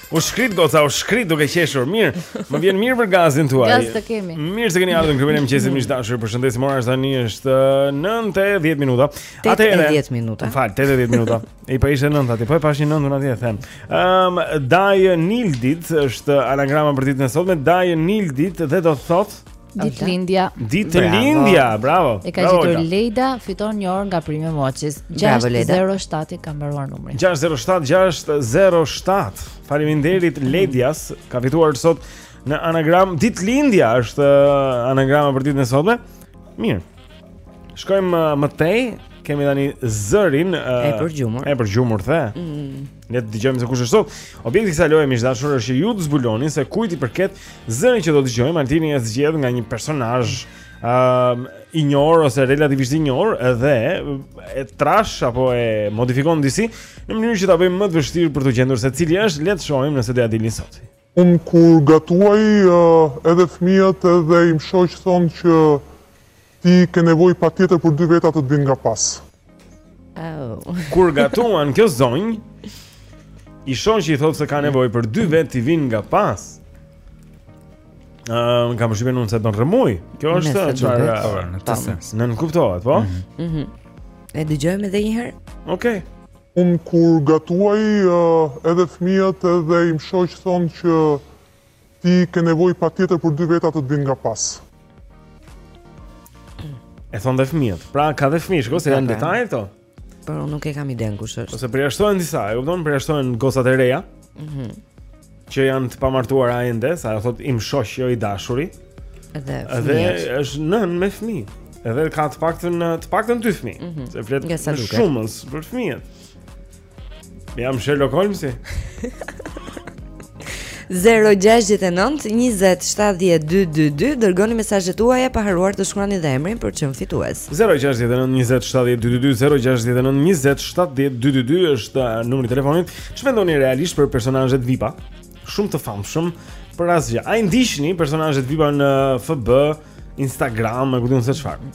S1: U shkrit goca, u shkrit duke qeshur. Mirë. Më vjen mirë për gazin tuaj.
S4: Gaz të kemi.
S1: Mirë se keni ardhur në klubin e mëngjesit miq të dashur. Ju përshëndesim ora tani është 9:10 uh, minuta.
S2: Atëherë 10 minuta.
S1: Fal, 8:10 minuta. Ai po ishte 9 aty. Po e pash një 9 atje them. Ehm, um, Dajë Nildit është anagrama për ditën e sotme. Dajë Nildit dhe do thot
S4: Ditëlindja.
S1: Ditëlindja, bravo.
S4: E ka gjetur Leida, fiton një orë nga
S2: Prim Watches.
S4: 607 i ka mbaruar numri.
S1: 607 607. Faleminderit Ledias, ka fituar sot në anagram Ditëlindja, është uh, anagrama për ditën e sotme. Mirë. Shkojmë uh, më tej, kemi tani zërin uh,
S2: e përgjumur.
S1: E përgjumur the.
S2: Mm.
S1: Le të dëgjojmë se kush është sot. Objekti i kësaj loje miq të dashur është që ju të zbuloni se kujt i përket zëri që do të dëgjojmë. Altini e zgjedh nga një personazh ë um, i njohur ose relativisht i njohur dhe e trash apo e modifikon disi në mënyrë që ta bëjmë më të vështirë për të gjendur se cili është. Le të shohim nëse do t'ia dilni sot.
S13: Unë kur gatuaj edhe fëmijët edhe im shoq thonë që ti ke nevojë patjetër për dy veta të të vinë nga pas.
S2: Oh.
S1: Kur gatuan kjo zonjë, i shoqi i thotë se ka nevojë për dy vetë të vinë nga pas. Ëm uh, kam shpër në kuptim se bën rrëmujë. Kjo është çfarë po,
S14: në këtë sens.
S1: Nënkuptohet, po?
S2: Mhm. Mm e dëgjojmë edhe një herë.
S1: Okej. Okay.
S13: Unë kur gatuaj edhe fëmijët edhe im shoq thonë që ti ke nevojë patjetër për dy veta të të vinë nga pas.
S1: E thonë dhe fëmijët. Pra ka dhe fëmijë, shiko se janë detaje këto.
S2: Por unë nuk e kam idenë kush është.
S1: Ose përjashtohen disa, e kupton? Përjashtohen gocat e reja.
S2: Mhm.
S1: Mm që janë të pamartuara ende, se ajo thotë im shoq jo i dashuri. Dhe
S2: fëmijët.
S1: Dhe është nënë me fëmijë. Edhe ka të paktën të paktën dy fëmijë,
S2: mm -hmm.
S1: se flet në shumës për fëmijët. Jam Sherlock Holmes.
S2: 0-6-9-27-12-2 Dërgoni mesazhet tuaja pa harruar të shkruani dhe emrin për çmim fitues
S1: 0-6-9-27-12-2 0-6-9-27-12-2 është numri i telefonit Ç'mendoni realisht për personazhet VIP-a? Shumë të famshëm për asgjë. A i ndiqni personazhet VIP-a në FB, Instagram, apo ku di unë se çfarë.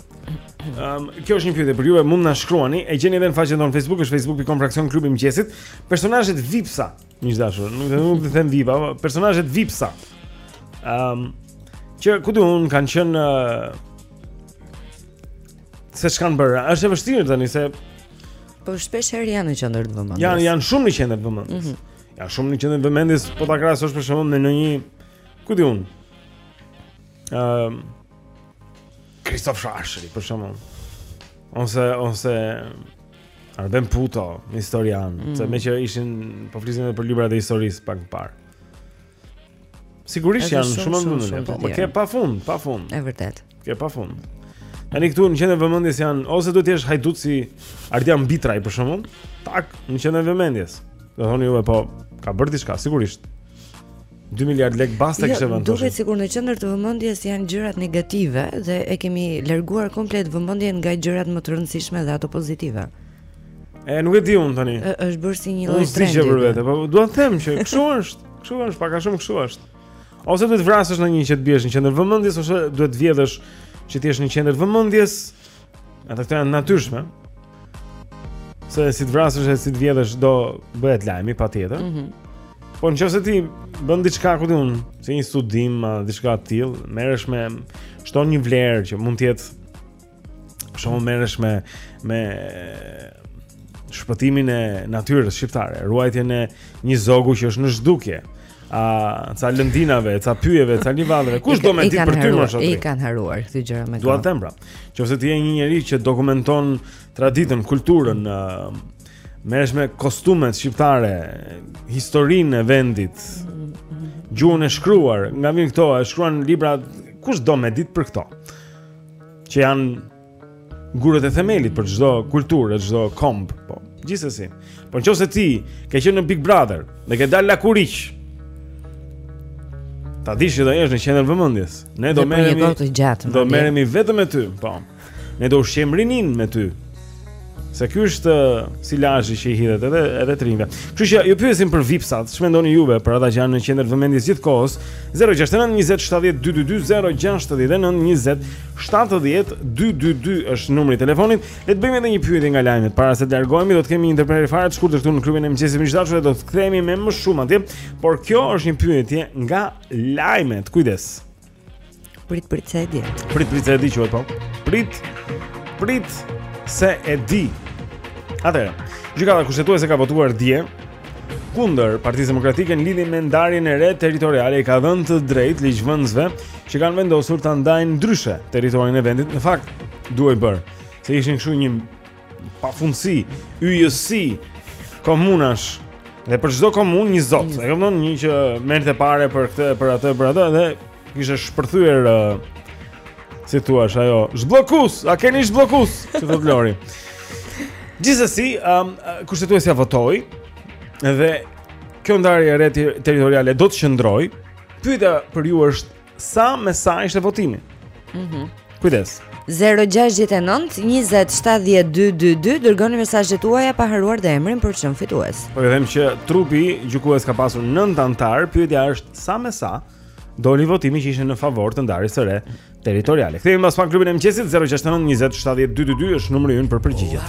S1: Um, kjo është një pyetje për juve mund na shkruani. E gjeni edhe në faqen tonë Facebook, është facebook.com fraksion klubi i mëngjesit. Personazhet VIP-sa, miq të dashur, nuk do nuk do të them VIP-a, po personazhet VIP-sa. Ehm, um, që ku di unë kanë qenë uh, se ç'kanë bërë. Është e vështirë tani se
S2: po shpeshherë janë në qendër të vëmendjes.
S1: Janë janë shumë në qendër të vëmendjes.
S2: Mm -hmm.
S1: Janë shumë në qendër të vëmendjes, po ta krahasosh për shembull me ndonjë ku di unë. Ëm ehm, um, Kristo Frashëri për shembull. Ose ose Arben Puto, historian,
S2: mm
S1: -hmm. se meqë ishim po flisim për librat e historisë pak më parë. Sigurisht janë
S2: shumë
S1: më
S2: shumë.
S1: Po, po ke pa fund,
S2: pa fund. Është vërtet.
S1: Ke pa fund. Tani këtu në qendër vëmendjes janë ose duhet të jesh hajdut si Ardian Bitraj për shembull, tak, në qendër vëmendjes. Do thoni juve po ka bërë diçka sigurisht. 2 miliard lekë baste kishte
S2: jo,
S1: vënë.
S2: Duket sikur në qendër të vëmendjes janë gjërat negative dhe e kemi larguar komplet vëmendjen nga gjërat më të rëndësishme dhe ato pozitive.
S1: E nuk e di un tani.
S2: Është bërë si një lloj
S1: trendi. Unë s'di për vete, po dua të them që kështu është, kështu është, pak a shumë kështu është. Ose duhet vrasësh ndonjë që të biesh në qendër vëmendjes ose duhet vjedhësh që të jesh në qendër vëmendjes. Ata këto janë të natyrshme. Se si të vrasësh e si të vjedhësh do bëhet lajmi patjetër.
S2: Mhm.
S1: Mm po në qoftë se ti bën diçka këtu un, si një studim, diçka të tillë, merresh me, shton një vlerë që mund të jetë për shembull merresh me me shpëtimin e natyrës shqiptare, ruajtjen e një zogu që është në zhdukje, a ca lëndinave, ca pyjeve, ca livadheve, kush do me ditë për ty më shoq?
S2: I kanë harruar këto gjëra më.
S1: Dua të them pra, nëse ti je një njeri që dokumenton traditën, kulturën, merresh me kostumet shqiptare, historinë e vendit, gjuhën e shkruar, nga vin këto, e shkruan libra, kush do me ditë për këto? që janë gurët e themelit për çdo kulture, çdo komb, po. Gjithsesi. Po në qoftë se ti ke qenë në Big Brother dhe ke dalë lakuriq. Ta dish që do jesh në qendër vëmendjes. Ne do
S2: merremi një kohë të gjatë.
S1: Do merremi vetëm me ty, po. Ne do ushqejmë rininë me ty. Se ky është silazhi që i hidhet edhe edhe të rinjve. Kështu që ju pyesim për vipsat, ç'mendoni juve për ata që janë në qendër vëmendjes gjithë kohës? 069 20 70 222 069 20 70 222 është numri i telefonit. Le të bëjmë edhe një pyetje nga lajmet para se të largohemi, do të kemi një ndërprerje fare të shkurtër këtu në klubin e mëngjesit miq të dashur, dhe do të kthehemi me më shumë atje, por kjo është një pyetje nga lajmet. Kujdes.
S2: Prit prit se e di.
S1: Prit prit se e di quhet po. Prit prit se e di. Atëherë, gjykata kushtetuese ka votuar dje kundër Partisë Demokratike në lidhje me ndarjen e re territoriale i ka dhënë të drejtë ligjvënësve që kanë vendosur ta ndajnë ndryshe territorin e vendit. Në fakt, duhej bërë se ishin kështu një Pafundësi, yjësi, komunash. Dhe për çdo komunë një zot. E kupton një që merrte pare për këtë, për atë, për atë dhe kishte shpërthyer uh, si thua ajo, zhbllokus, a keni zhbllokus? Si thotë Lori. Gjithsesi, um, kushtetuesja votoi dhe kjo ndarje e re territoriale do të qëndrojë. Pyetja për ju është sa me sa ishte votimi.
S2: Mhm. Mm Kujdes. 0-6-9-20-70-222 Dërgoni mesazhet tuaja pa harruar dhe emrin për çmimin fitues
S1: Po ju them që trupi gjukues ka pasur nëntë anëtarë Pyetja është sa me sa Doli votimi që ishte në favor të ndarjes së re territoriale Kthehemi pas pak në klubin e mëngjesit 0-6-9-20-70-222 është numri ynë për përgjigjet
S10: oh,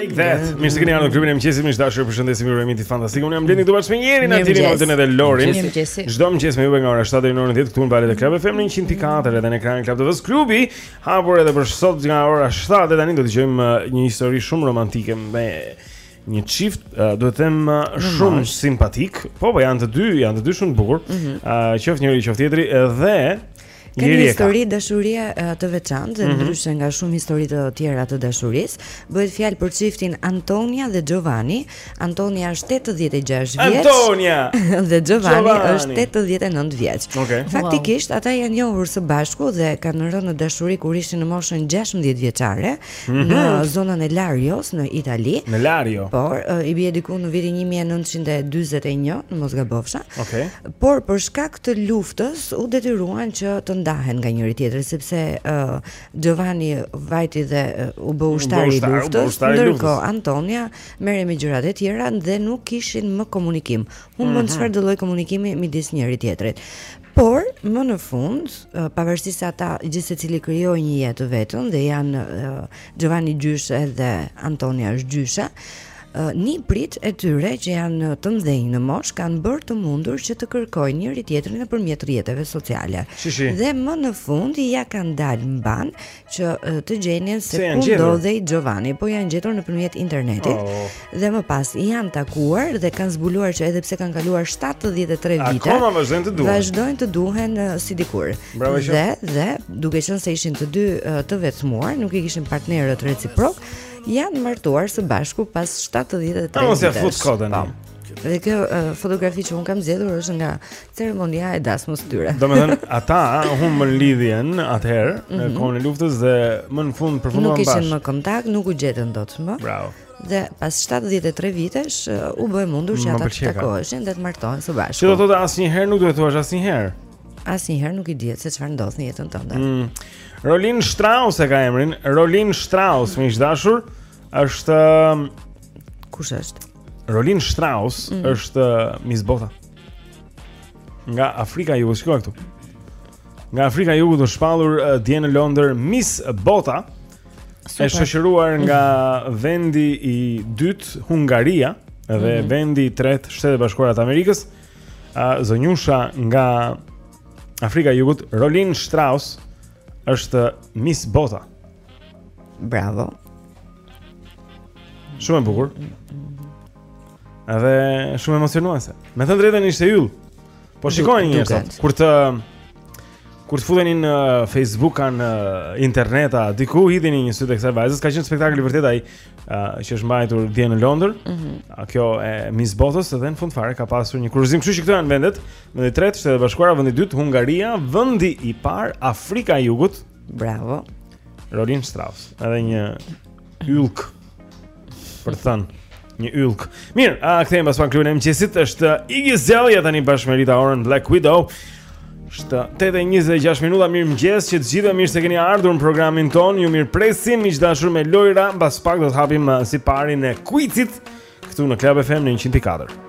S1: Take that. Mirë se keni ardhur në klubin e mëngjesit, miq të dashur, ju përshëndesim me urimin fantastik. Unë jam Blendi këtu bashkë me Jerin,
S2: Atin,
S1: Martin dhe Lorin. Çdo mëngjes me ju nga ora 7 deri në orën 10 këtu në valët e Club FM 104 edhe në ekranin e Club TV-s. Klubi hapur edhe për sot nga ora 7 deri tani do të dëgjojmë uh, një histori shumë romantike me një çift, uh, do të them uh, shumë simpatik. Po, po janë të dy, janë të dy shumë të bukur.
S2: Mhm.
S1: Ëh, qoftë njëri, qoftë tjetri dhe
S2: Ka një histori dashurie të veçantë,
S1: mm -hmm.
S2: ndryshe nga shumë histori të tjera të dashurisë. Bëhet fjalë për çiftin Antonia dhe Giovanni. Antonia është 86 vjeç.
S1: Antonia
S2: dhe Giovanni,
S1: Giovanni
S2: është 89 vjeç.
S1: Okay.
S2: Faktikisht wow. ata janë njohur së bashku dhe kanë rënë në dashuri kur ishin në moshën 16 vjeçare
S1: mm -hmm.
S2: në zonën e Larios në Itali.
S1: Në Lario.
S2: Por i bie diku në vitin 1941, në mos gabofsha.
S1: Okay.
S2: Por për shkak të luftës u detyruan që të ndahen nga njëri tjetri sepse uh, Giovanni vajti dhe u bë
S1: ushtar i
S2: luftës, ndërkohë Antonia merrej me gjërat e tjera dhe nuk kishin më komunikim. Humbën
S1: mm
S2: -hmm. çfarëdo lloj komunikimi midis njëri tjetrit. Por më në fund, pavarësisht se ata gjithsecili krijoi një jetë të veten dhe janë Giovanni gjysh dhe Antonia është gjyshe, Nipërit e tyre që janë të mëdhenj në moshë kanë bërë të mundur që të kërkojnë njëri tjetrin nëpërmjet rrjeteve sociale.
S1: Shishi.
S2: Dhe më në fund ja kanë dalë mbanë që të gjenin se,
S1: se
S2: ku ndodhej Giovanni, po janë gjetur nëpërmjet internetit.
S1: Oh.
S2: Dhe më pas janë takuar dhe kanë zbuluar që edhe pse kanë kaluar 73 vite,
S1: akoma vazhdojnë të duhen.
S2: Vazhdojnë të duhen si dikur.
S1: Bravo,
S2: dhe dhe duke qenë se ishin të dy të vetmuar, nuk i kishin partnerët reciprok, Janë martuar së bashku pas 73
S1: vitesh. Po mos ja fut kot.
S2: Po. Dhe kjo uh, fotografi që unë kam zgjedhur është nga ceremonia e dasmës
S1: së tyre. Domethënë ata humbën lidhjen atëherë mm -hmm. në
S2: mhm.
S1: kohën e luftës dhe më në fund përfunduan
S2: bashkë. Nuk
S1: kishin
S2: më kontakt, nuk u gjetën dot më.
S1: Bravo.
S2: Dhe pas 73 vitesh uh, u bë e mundur që ata të takoheshin dhe të martohen së bashku.
S1: Që do të thotë asnjëherë nuk duhet të thuash asnjëherë.
S2: Asnjëherë nuk i dihet se çfarë ndodh në jetën tënde.
S1: Mm. Rolin Strauss e ka emrin, Rolin Strauss, mm. miq të dashur, është um,
S2: Kush është?
S1: Rolin Strauss
S2: mm.
S1: është uh, Miss Bota. Nga Afrika e Jugut, shkruan këtu. Nga Afrika e Jugut u shpall uh, dje në Londër Miss Bota.
S2: Super.
S1: E shoqëruar nga mm. vendi i dytë Hungaria dhe
S2: mm -hmm.
S1: vendi i tretë Shtetet e Bashkuara të Amerikës. A zonjusha nga Afrika e Jugut, Rolin Strauss është Miss Bota.
S2: Bravo.
S1: Shumë e bukur. Edhe shumë e emocionuar. Me thënë të drejtën ishte yll. Po shikojeni sot kur të kur të futeni në Facebook a në internet a diku hidheni një sy te kësaj vajzës, ka qenë spektakli vërtet ai. uh, që është mbajtur dje në Londër.
S2: Mm
S1: -hmm. Kjo e Miss Botës dhe në fund fare ka pasur një kurorëzim, kështu që këto janë vendet, vendi i tretë, Shtetet e Bashkuara, vendi i dytë, Hungaria, vendi i parë, Afrika e Jugut.
S2: Bravo.
S1: Rolin Strauss, edhe një yll për të thënë një yll. Mirë, a kthehemi pas pak në Klubin e Mëngjesit, është Iggy Azalea tani bashkë me Rita Orën Black Widow. Shtë 8:26 minuta mirëmëngjes të gjithëve mirë se keni ardhur në programin tonë. Ju mirëpresim miq të dashur me lojra, mbas pak do të hapim uh, siparin e quizit këtu në Club FM në 104.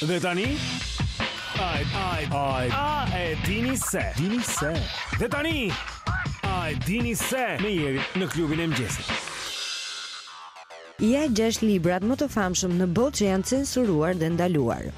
S14: Dhe tani A a a
S15: a
S6: e dini se dini se Dhe tani a e dini se me Jeri në klubin e mëngjesit
S2: Ja gjashtë librat më të famshëm në botë që janë censuruar dhe ndaluar.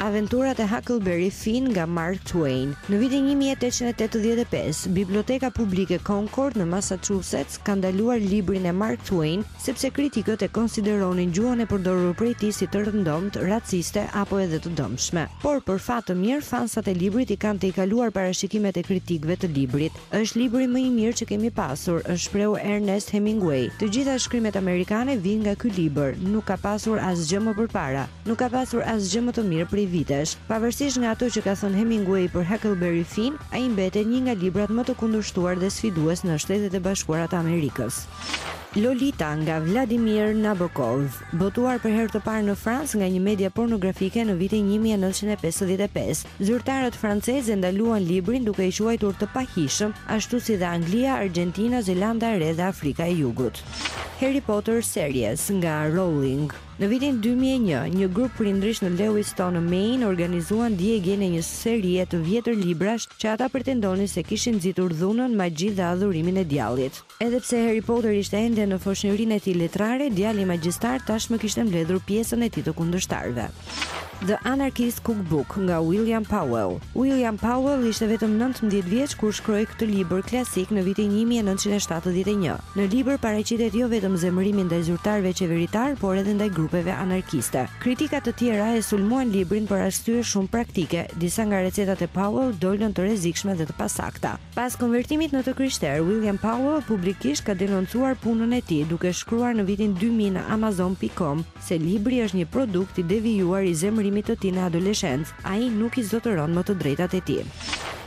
S2: Aventurat e Huckleberry Finn nga Mark Twain. Në vitin një mijë e tetëqind e tetëdhjetë e pesë, Biblioteka Publike Concord në Massachusetts ka ndaluar librin e Mark Twain sepse kritikët e konsideronin gjuhën e përdorur prej tij si të rëndomtë, raciste apo edhe të dëmshme. Por, për fat të mirë, fansat e librit i kanë tejkaluar parashikimet e kritikëve të librit. Është libri më i mirë që kemi pasur, është shprehur Ernest Hemingway. Të gjitha shkrimet amerikane vijnë nga ky libër. Nuk ka pasur asgjë më përpara. Nuk ka pasur asgjë më të mirë prej vitesh. Pavarësisht nga ato që ka thënë Hemingway për Huckleberry Finn, ai mbetet një nga librat më të kundërshtuar dhe sfidues në Shtetet e Bashkuara të Amerikës. Lolita nga Vladimir Nabokov. Botuar për herë të parë në Francë nga një media pornografike në vitin një mijë e nëntëqind e pesëdhjetë e pesë, zyrtarët francezë e ndaluan librin duke e quajtur të pahijshëm, ashtu si dhe Anglia, Argjentina, Zelanda e Re dhe Afrika e Jugut. Harry Potter Series nga Rowling Në vitin dy mijë e një, një grup prindërish në Lewiston në Maine organizuan djegien e një serie të vjetër librash që ata pretendonin se kishin nxitur dhunën, magjinë dhe adhurimin e djallit. Edhe pse Harry Potter ishte ende në foshnjërinë e tij letrare, djali magjistar tashmë kishte mbledhur pjesën e tij të kundërshtarëve. The Anarchist Cookbook nga William Powell. William Powell ishte vetëm nëntëmbëdhjetë vjeç kur shkroi këtë libër klasik në vitin një mijë e nëntëqind e shtatëdhjetë e një. Në libër paraqitet jo vetëm zemërimi ndaj zyrtarëve qeveritarë, por edhe ndaj grupeve anarkiste. Kritika të tjera e sulmuan librin për arsye shumë praktike, disa nga recetat e Powell dolën të rrezikshme dhe të pasakta. Pas konvertimit në të krishterë, William Powell publikisht ka denoncuar punën e tij, duke shkruar në vitin dy mijë në Amazon pikë kom se libri është një produkt i devijuar i zemërimit të tij në adoleshencë, ai nuk i zotëron më të drejtat e tij.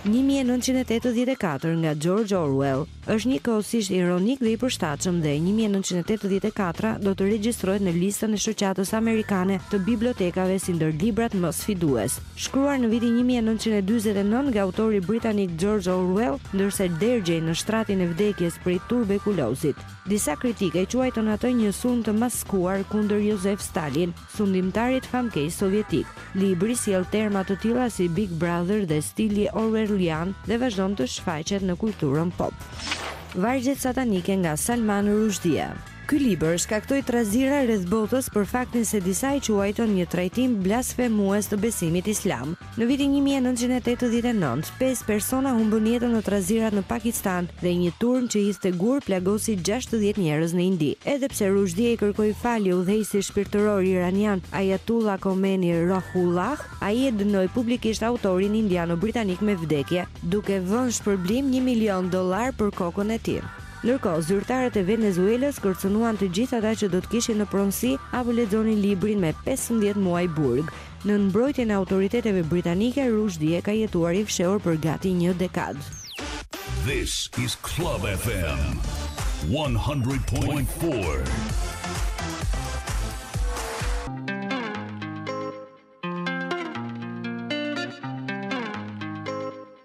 S2: Një mijë e nëntëqind e tetëdhjetë e katër nga George Orwell është njëkohësisht ironik dhe i përshtatshëm dhe një mijë e nëntëqind e tetëdhjetë e katër do të regjistrohet në listën e Shoqatës Amerikane të Bibliotekave si ndër librat më sfidues. Shkruar në vitin një mijë e nëntëqind e dyzet e nëntë nga autori britanik Xhorxh Orwell, ndërsa dergjej në shtratin e vdekjes prej tuberkulozit. Disa kritikë e quajtën atë një sulm të maskuar kundër Jozef Stalin, sundimtarit famëkeq sovjetik. Libri sjell terma të tilla si Big Brother dhe stili orwellian dhe vazhdon të shfaqet në kulturën pop. Vargjet satanike nga Salman Rushdie. Ky libër shkaktoi trazira rreth botës për faktin se disa e quajtën një trajtim blasfemues të besimit islam. Në vitin një mijë e nëntëqind e tetëdhjetë e nëntë, pesë persona humbën jetën në trazirat në Pakistan dhe një turmë që hidhte gurë plagosi gjashtëdhjetë njerëz në Indi. Edhe pse Rushdie i kërkoi falje udhëheqësit shpirtëror iranian Ayatullah Khomeini Ruhollah, ai e dënoi publikisht autorin indiano-britanik me vdekje, duke vënë shpërblim një milion dollarë për kokën e tij. Ndërkohë, zyrtarët e Venezuelës kërcënuan të gjithë ata që do të kishin në pronësi apo lexonin librin me pesëmbëdhjetë muaj burg. Nën mbrojtjen e autoriteteve britanike, Rushdie ka jetuar i fshehur për gati një dekadë.
S8: This is Club FM 100.4.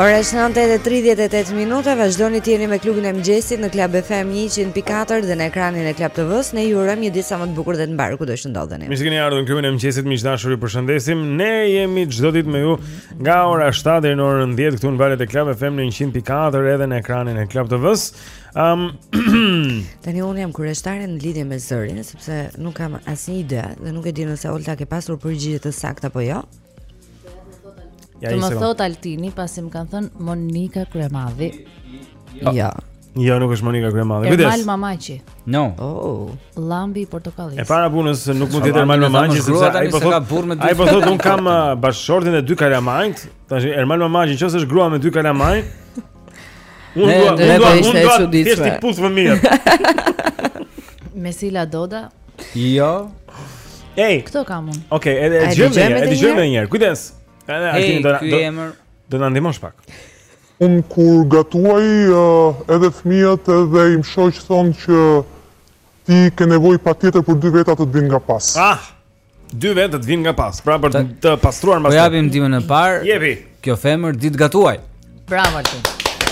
S2: Ora është 9 edhe 38 minuta, vazhdoni të jeni me klubin e mëngjesit në Club FM 100.4 dhe në ekranin e Club TV-s. Ne ju urojmë një ditë sa më të bukur dhe të mbarë kudo të ndodheni.
S1: Mirë se keni ardhur në klubin e mëngjesit, miq të dashur, ju përshëndesim. Ne jemi çdo ditë me ju Nga ora 7 deri në orën 10 këtu në valët e Club FM në 100.4 edhe në ekranin e Club TV-s. Ëm um,
S2: tani unë jam kureshtare në lidhje me zërin sepse nuk kam asnjë ide dhe nuk e di nëse Olta ke pasur përgjigje të saktë apo jo.
S4: Ja, të ma thotë Altini pasi më kanë thënë Monika Kryemadhi.
S2: Jo. Ja.
S1: Jo, nuk është Monika Kryemadhi. Kujdes.
S4: Ermal Mamaqi.
S9: No.
S2: Oh,
S4: Lambi i Portokallisë.
S1: E para punës se nuk mund të jetë Ermal
S9: Mamaqi
S1: sepse ai po
S9: thotë
S1: ai po thotë un kam uh, bashkëshortin e dy kalamajt. Tash Ermal Mamaqi nëse është grua me dy kalamaj. Unë dua, unë dua, unë dua
S4: të
S1: thjesht të puth më mirë.
S4: Mesila Doda?
S9: Jo.
S1: Ej.
S4: Kto kam un?
S1: Okej, edhe e dëgjojmë,
S4: edhe një
S1: herë. Kujdes. Edhe Altini do do na ndihmojë pak.
S13: Unë kur gatuaj edhe fëmijët edhe im shoq thonë që ti ke nevojë patjetër për dy veta të të vinë nga pas.
S1: Ah. Dy veta të të vinë nga pas, pra për të pastruar mbas.
S16: Po japim ndihmën e parë.
S1: Jepi.
S16: Kjo femër di të gatuaj.
S4: Bravo Altin.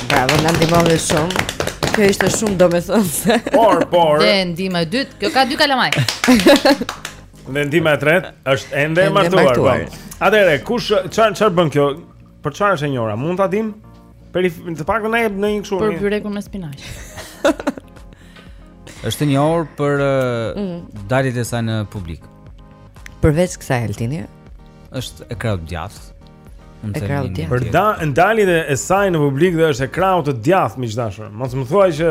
S2: Bravo, na ndihmove shumë. Kjo ishte shumë domethënëse.
S1: Por, por.
S4: Dhe ndihma e dytë, kjo ka dy kalamaj.
S1: Dhe ndihma e tretë është ende e martuar. Po. Atëherë, kush çfarë çfarë bën kjo? Për çfarë është e njohur? Mund ta dim? Për të paktën na jep ndonjë kështu.
S4: Për byrekun me spinaq.
S16: Është e njohur për uh,
S2: mm.
S16: daljet e saj në publik.
S2: Përveç kësaj Altini,
S16: është e krahut të djathtë.
S2: E krahut
S16: të
S2: djathtë.
S1: Për da, daljet e saj në publik dhe është e krahut të djathtë, miq të dashur. Mos më thuaj që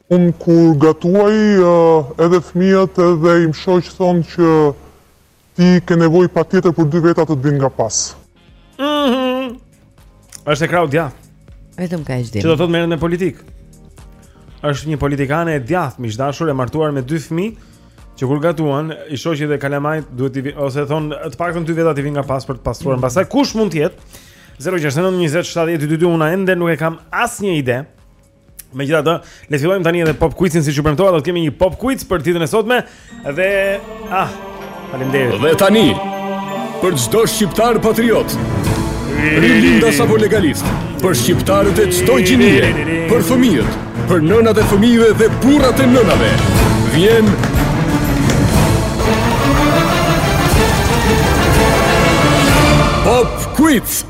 S13: Unë kur gatuaj edhe fëmijët edhe im shoq thonë që ti ke nevojë patjetër për dy veta të të vinë nga pas.
S1: Mhm. Është e krahut të djathtë.
S2: Vetëm ka
S1: ish
S2: Që
S1: do të thotë merret me politikë. Është një politikane e djathtë, miq të dashur, e martuar me dy fëmijë, që kur gatuan, i shoqi dhe kalamajt duhet të ose thonë të paktën dy veta t'i vinë nga pas për të pastruar. Mm. Pastaj kush mund të jetë? 069 20 70 222 unë ende nuk e kam asnjë ide. Megjithatë, le të fillojmë tani edhe pop quizin siç ju premtova, do të kemi një pop quiz për ditën e sotme dhe ah, faleminderit.
S7: Dhe tani për çdo shqiptar patriot, rilindas apo legalist, për shqiptarët e çdo gjinie, për fëmijët, për nënat e fëmijëve dhe burrat e nënave. Vjen Pop Quiz.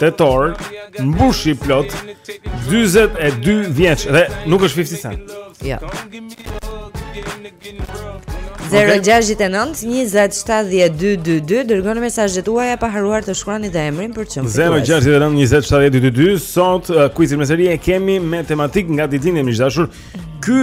S1: tetor mbushi plot 42 vjeç dhe nuk është 50 cent.
S2: Jo. 0-6-9-27-12-22 Dërgoni mesazhet tuaja pa harruar të shkruani dhe emrin për
S1: çmim 0-6-9-27-12-22 Sot, uh, quizin me siguri e kemi me tematikë nga
S15: ditëlindjet miq të dashur Ky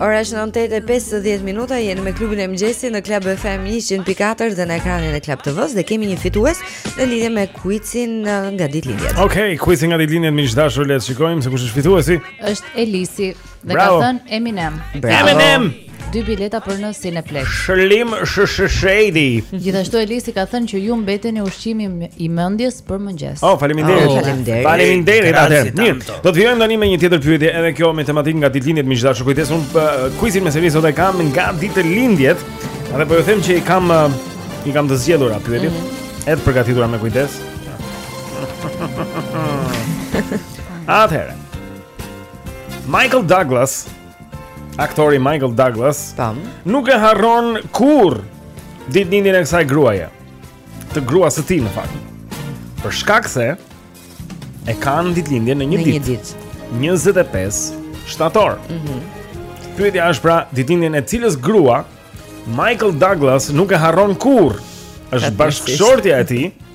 S2: Ora është 9:50 minuta, jeni me klubin e mëngjesit në Club FM 104 dhe në ekranin e Club TV-s dhe kemi një fitues në lidhje me quizin uh, nga ditëlindjet.
S1: Okej, okay, quizin nga ditëlindjet miq të dashur, le të shikojmë se kush është fituesi.
S4: Është Elisi. Dhe ka thënë Eminem.
S1: Eminem.
S4: Dy bileta për në Cineplex.
S1: Shlim shshedi.
S4: Gjithashtu Elisi ka thënë që ju mbeteni ushqimi i mendjes për mëngjes.
S1: Oh, faleminderit.
S4: Oh,
S2: faleminderit.
S1: Faleminderit atë. Mirë. Do të vijmë tani me një tjetër pyetje, edhe kjo me tematikë nga ditëlindjet më gjithashtu kujtesum uh, kuizin me servis sot e kam nga ditëlindjet. Edhe po ju them që i kam uh, i kam të zgjedhura pyetjet. Mm -hmm. Edhe të përgatitura me kujdes. Atëherë. Michael Douglas Aktori Michael Douglas
S2: Tam.
S1: Nuk e harron kurrë ditëlindjen e kësaj gruaje Të gruas së tij në fakt Për shkak se E kanë ditëlindjen në një ditë
S2: Në një
S1: ditë 25 shtator
S2: mm -hmm.
S1: Pyetja është pra Ditëlindjen e cilës grua Michael Douglas nuk e harron kurrë është bashkëshortja e tij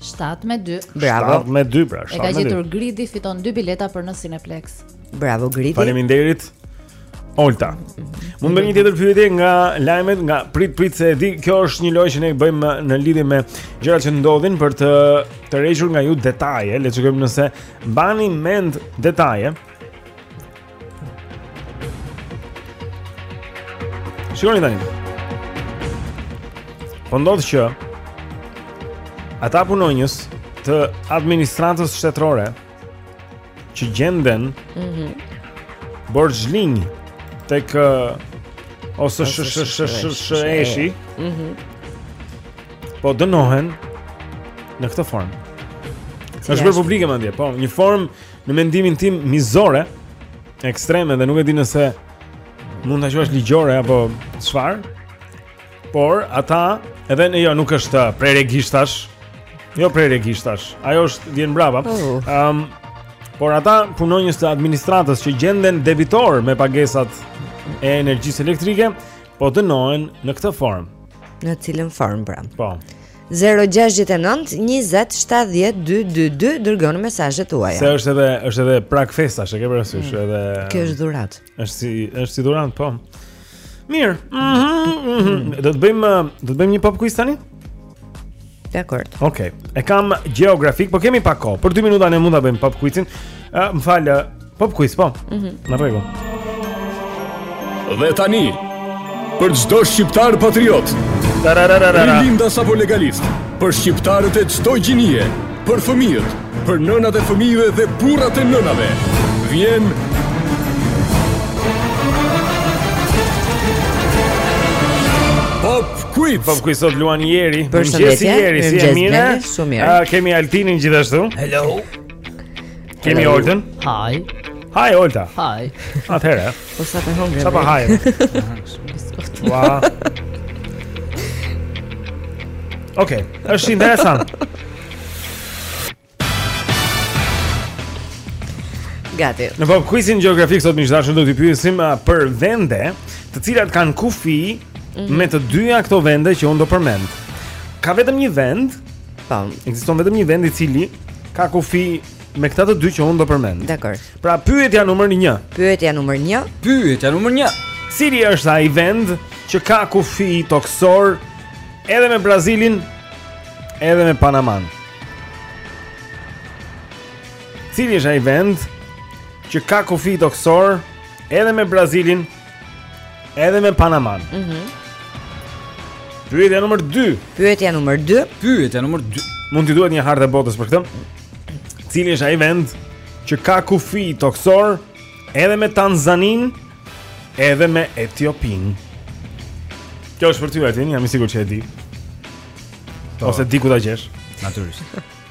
S4: 7 me 2. Bravo.
S1: 7 me 2 pra, 7 me 2.
S4: E ka gjetur Gridi fiton 2 bileta për në Cineplex.
S2: Bravo Gridi.
S1: Faleminderit. Olta. Mund të bëjmë një tjetër pyetje nga lajmet, nga prit prit se e di, kjo është një lojë që ne bëjmë në lidhje me gjërat që ndodhin për të tërhequr nga ju detaje, le të shikojmë nëse mbani mend detaje. Shikoni tani. Po ndodh që ata punonjës të administratës shtetërore që gjenden
S2: mm -hmm.
S1: borxhlinj tek OSH sh sh sh sh sh OSHEE-ja
S2: mhm.
S1: po dënohen në këtë formë. Është bërë publike madje, po, një formë Në mendimin tim mizore, ekstreme dhe nuk e di nëse mund ta quash ligjore apo çfarë. Por ata edhe ne jo nuk është prerje gishtash. Jo prerje gishtash. Ajo është vjen prapa.
S2: Ëm oh.
S1: um, por ata punonjës të administratës që gjenden debitorë me pagesat e energjisë elektrike po dënohen në këtë formë.
S2: Në cilën formë pra?
S1: Po.
S2: 0-6-9-27-12-2 Dërgoni mesazhet tuaja
S1: Se është edhe, është edhe prag festash ke parasysh mm. edhe...
S2: Kjo është dhuratë
S1: është si, është si dhuratë, po Mirë mm -hmm, mm -hmm. Do të bëjmë, do të bëjmë një pop quiz tani?
S2: Dakord
S1: Oke okay. E kam gjeografik, po kemi pak kohë Për 2 minuta ne mund ta bëjmë pop quizin uh, Më fal, uh, Pop quiz, po.
S2: Mhm.
S1: Në rregull.
S7: Dhe tani, për çdo shqiptar patriot, rilindas apo legalist, për shqiptarët e çdo gjinie, për fëmijët, për nënat e fëmijëve dhe burrat e nënave, vjen Quiz.
S1: Pop quiz sot luan Jeri.
S2: Përshëndetje
S1: Jeri, si je
S2: mirë? Shumë mirë.
S1: Ah, kemi Altinin gjithashtu.
S16: Hello.
S1: Kemi Oltën?
S4: Hi.
S1: Hi Olta.
S4: Hi.
S1: Atëherë.
S2: Po sa të hongër.
S1: Sa pa hi. Wow. Okej, është interesant.
S2: Gati.
S1: Në pop quizin gjeografik sot miq të dashur do t'ju pyesim uh, për vende, të cilat kanë kufi
S2: mm -hmm.
S1: me të dyja këto vende që unë do përmend. Ka vetëm një vend
S2: Po,
S1: ekziston vetëm një vend i cili ka kufi me këta të dy që unë do përmend.
S2: Dakor.
S1: Pra pyetja numër 1.
S2: Pyetja numër 1.
S16: Pyetja numër 1.
S1: Cili është ai vend
S12: që ka kufi tokësor edhe me Brazilin, edhe me Panamanë? Cili është ai vend që ka kufi tokësor edhe me Brazilin, Edhe me Panamanë.
S2: Mhm.
S12: Mm Pyetja numër 2.
S2: Pyetja numër 2.
S1: Pyetja numër 2.
S12: Mund t'ju duhet një hartë e botës për këtë? Cili është ai vend që ka kufi tokësor edhe me Tanzaninë, edhe me Etiopinë? Kjo është për ty, Artin, jam i sigurt që e di.
S1: Po.
S12: Ose di ku ta gjesh.
S1: Natyrisht.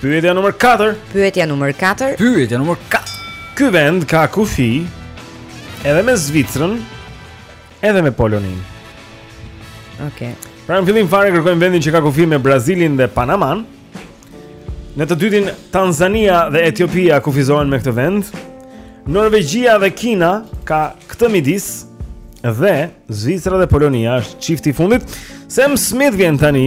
S12: Pyetja numër 4
S2: Pyetja numër 4
S1: Pyetja numër 4
S12: Ky vend ka kufi Edhe me Zvicrën Edhe me Poloninë
S2: Ok
S12: Pra në fillim fare kërkojmë vendin që ka kufi me Brazilin dhe Panamanë Në të dytin Tanzania dhe Etiopia kufizohen me këtë vend Norvegjia dhe Kina ka këtë midis Dhe Zvicra dhe Polonia është çifti i fundit Sam Smith vjen tani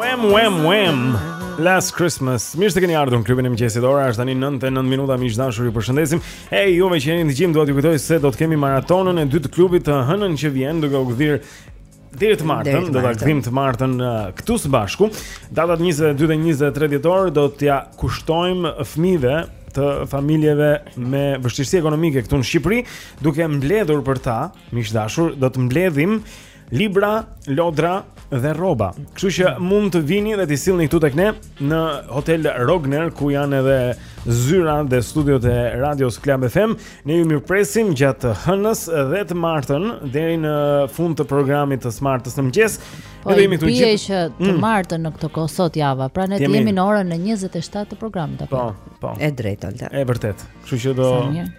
S1: Wham wham wham. Last Christmas. Mirë se keni ardhur në klubin e mëngjesit. Ora është tani 9:09 minuta. Miq të dashur, ju përshëndesim. Hey, juve që jeni në dëgjim, dua t'ju kujtoj se do të kemi maratonën e dytë të klubit të hënën që vjen, duke u gdhir Deri të martën, do ta gdhijmë të martën këtu së bashku. Datat 22 dhe 23 dhjetor do t'ia kushtojmë fëmijëve të familjeve me vështirësi ekonomike këtu në Shqipëri, duke mbledhur për ta, miq të dashur, do të mbledhim libra, lodra dhe rroba. Kështu që mund të vini dhe t'i sillni këtu tek ne në Hotel Rogner ku janë edhe zyra dhe studiot e radios Club FM Ne ju mirëpresim gjatë të hënës dhe të martën deri në fund të programit të së martës në mëngjes.
S4: Po, ne
S1: jemi këtu gjithë.
S4: I bie që të
S1: mm.
S4: martën në këtë kohë sot java, pra ne
S1: jemi
S4: në orën e 27 të programit apo.
S1: Po, po.
S2: E drejtë Olta.
S1: E vërtet. Kështu që do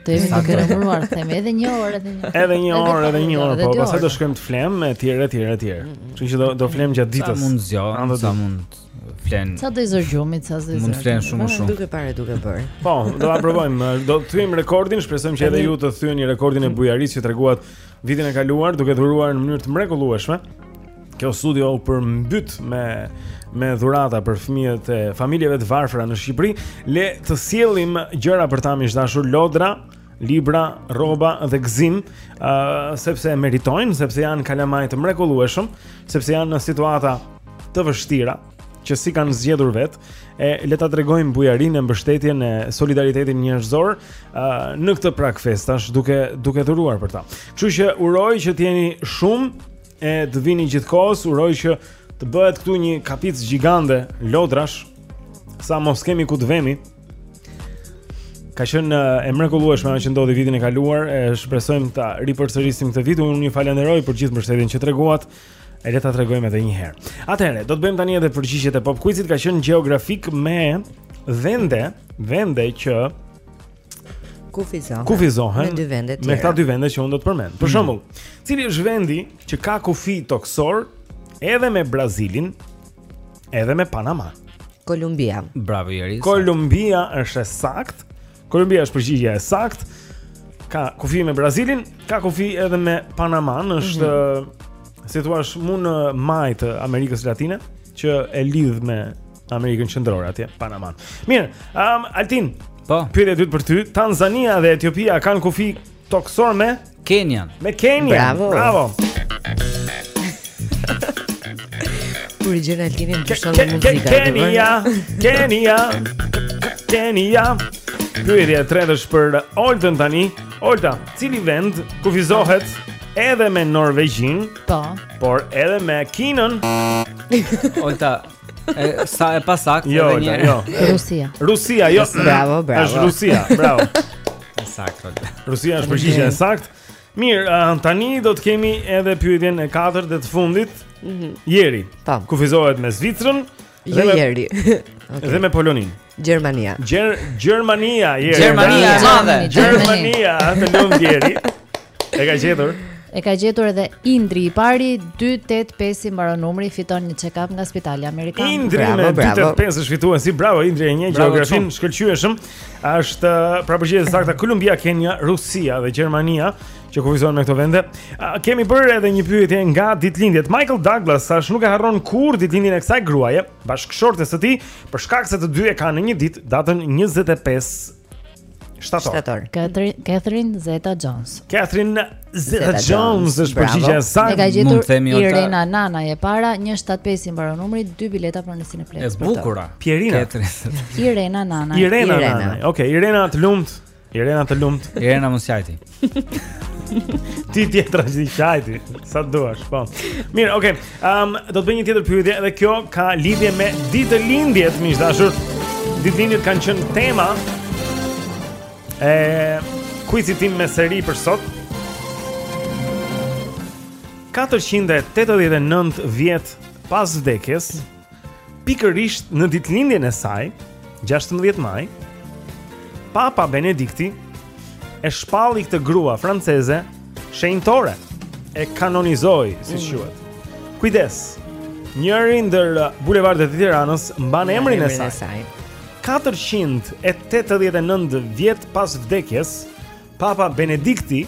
S4: të jemi duke numëruar them edhe një orë edhe një.
S1: Edhe një orë edhe një orë, po pastaj do shkojmë të flemë etj etj etj. Mm, mm. Kështu që do do flemë gjatë ditës.
S16: Sa mund zgjo, sa mund. flen.
S4: Sa do i zërë gjumi, sa do i zërë.
S16: Mund të
S4: flen
S16: shumë më shumë.
S2: Duke parë, duke bërë.
S1: Po, do ta provojmë. Do të thyejmë rekordin, shpresojmë që edhe ju të thyeni rekordin e bujarisë që treguat vitin e kaluar, duke dhuruar në mënyrë të mrekullueshme. Kjo studio u përmbyt me me dhurata për fëmijët e familjeve të varfra në Shqipëri. Le të sjellim gjëra për ta miq të dashur, lodra. libra, rroba dhe gëzim, uh, sepse e meritojnë, sepse janë kalamaj të mrekullueshëm, sepse janë në situata të vështira që s'i kanë zgjedhur vetë, e le ta tregojmë bujarinë, mbështetjen e solidaritetin njerëzor uh, në këtë prag festash, duke duke dhuruar për ta. Kështu që uroj që të jeni shumë e të vini gjithë kohës, uroj që të bëhet këtu një kapicë gjigande lodrash sa mos kemi ku t'i vëmë. Ka qenë eh, e mrekullueshme ajo që ndodhi vitin e kaluar, e shpresojmë ta ripërsërisim këtë vit. Unë ju falenderoj për gjithë mbështetjen që treguat. E le ta tregojmë edhe një herë. Atëherë, do të bëjmë tani edhe përgjigjet e Pop Quizit, ka qenë gjeografik me vende, vende që
S2: kufizohen.
S1: Kufizohen
S2: me dy vende tjera.
S1: Me këta dy vende që unë do të përmend. Për
S16: hmm.
S1: shembull, mm. cili është vendi që ka kufi tokësor edhe me Brazilin, Edhe me Panama.
S2: Kolumbia.
S16: Bravo Jeri.
S1: Kolumbia është e saktë. Kolumbia është përgjigjja e saktë. Ka kufi me Brazilin, ka kufi edhe me Panaman, mhm. është
S2: mm -hmm.
S1: si të thuash mu në majë të Amerikës Latine që e lidh me Amerikën Qendrore atje, Panaman. Mirë, um, Altin.
S16: Po.
S1: Pyetja e dytë për ty, Tanzania dhe Etiopia kanë kufi tokësor me
S16: Kenian.
S1: Me Kenian.
S2: Bravo.
S1: Bravo.
S2: Kur i gjen Altini
S1: lëshon
S2: muzika.
S1: Kenia, Kenia, Kenia. Pyetja e tretë është për Oltën tani. Olta, cili vend kufizohet edhe me Norvegjinë?
S4: Po.
S1: Por edhe me Kinën.
S16: Olta, E sa e pasaktë
S1: jo,
S16: edhe një herë.
S1: Jo.
S4: Rusia.
S1: Rusia, jo.
S2: Bravo, bravo.
S1: Është Rusia, bravo.
S16: Saktë.
S1: Rusia është përgjigje e saktë. Mirë, uh, tani do të kemi edhe pyetjen e katërt dhe të fundit. Mhm.
S2: Mm Jeri.
S1: Kufizohet me Zvicrën.
S2: Jo,
S1: dhe me,
S2: Jeri. okay.
S1: Dhe me Poloninë.
S2: Gjermania.
S1: Gjer Gjermania, Jeri.
S16: Gjermania, madhe.
S1: Gjermania, të lumtë Jeri. E ka gjetur.
S4: E ka gjetur edhe Indri i pari 285 i mbaron numri fiton një check-up nga Spitali Amerikan.
S1: Indri
S2: bravo,
S1: me 285 është fituesi, bravo Indri e njeh
S16: gjeografinë
S1: shkëlqyeshëm. Është uh, pra përgjigjet e sakta Kolumbia, Kenia, Rusia dhe Gjermania që kufizohen me këto vende. Uh, kemi bërë edhe një pyetje nga ditëlindjet. Michael Douglas tash nuk e harron kurrë ditëlindjen e kësaj gruaje. bashkëshortes së tij, për shkak se të dy e kanë në një ditë datën 25 shtator.
S2: Shtator.
S4: Catherine, Catherine Zeta Jones.
S1: Catherine
S2: Zeta,
S1: Zeta
S2: Jones
S1: është përgjigja e saktë.
S4: Ka gjetur
S16: themi,
S4: Irena Ota Nana e para 175 i mbaron numri, dy bileta për në Cineplexx.
S16: E bukura.
S1: Pierina.
S16: Catherine.
S4: Irena Nana.
S1: Irena,
S2: Irena.
S1: Nana. Okej, okay, Irena të lumtë. Irena të lumt.
S16: Irena mos qaj
S1: ti. Të tjetra qaj ti, sa duash, po. Mirë, okay. Ehm, um, do të bëj një tjetër pyetje dhe kjo ka lidhje me ditëlindjet, miq të dashur. Ditëlindjet kanë qenë tema e kuizit tim me SMS për sot. 489 vjet pas vdekjes, Pikërisht në ditëlindjen e saj, 16 maj, Papa Benedikti e shpalli këtë grua franceze shenjtore e kanonizoi, siç quhet. Mm. Kujdes. Njëri ndër bulevardet e Tiranës mban emrin e saj. 489 vjet pas vdekjes, Papa Benedikti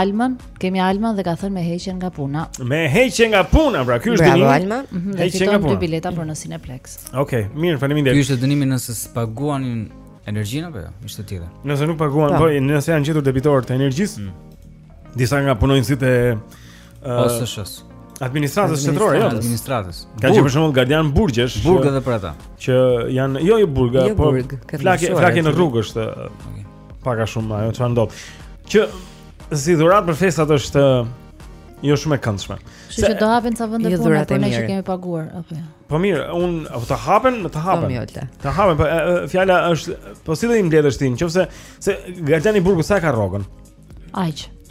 S1: Almën, kemi
S4: Almën dhe ka thënë me heqjen nga puna.
S1: Me heqjen nga puna, pra ky është dënimi.
S2: Bravo Alma.
S4: Mm -hmm,
S1: heqjen nga
S4: puna. Dy bileta për në Cineplexx.
S1: Okej, okay,
S16: mirë,
S1: faleminderit.
S16: Ky ishte dënimi nëse s'paguanin energjinë apo jo? Ishte tjetër.
S1: Nëse nuk paguan,
S2: po,
S1: po nëse janë gjetur debitorë të energjisë. Mm. Disa nga punonjësit e uh,
S16: OSHEE.
S1: Administratës shtetërore, jo.
S16: Administratës.
S1: Ka qenë për shembull gardian burgjesh.
S16: Burg edhe për ata.
S1: Që janë, jo, jo burg,
S2: jo,
S1: po.
S2: Flakë,
S1: flakë në rrugë është. Okay. Pak a shumë ajo çfarë ndodh. Që si dhuratë për festat është jo shumë e këndshme.
S4: Kështu që do hapen ca vende pune për ne që kemi paguar apo jo.
S1: Po mirë, epo të hapen, le të hapen.
S2: Po,
S1: të hapen, po fjala është po si do i mbledhësh ti, nëse gardiani i burgut sa e ka rrogën?
S4: Aq.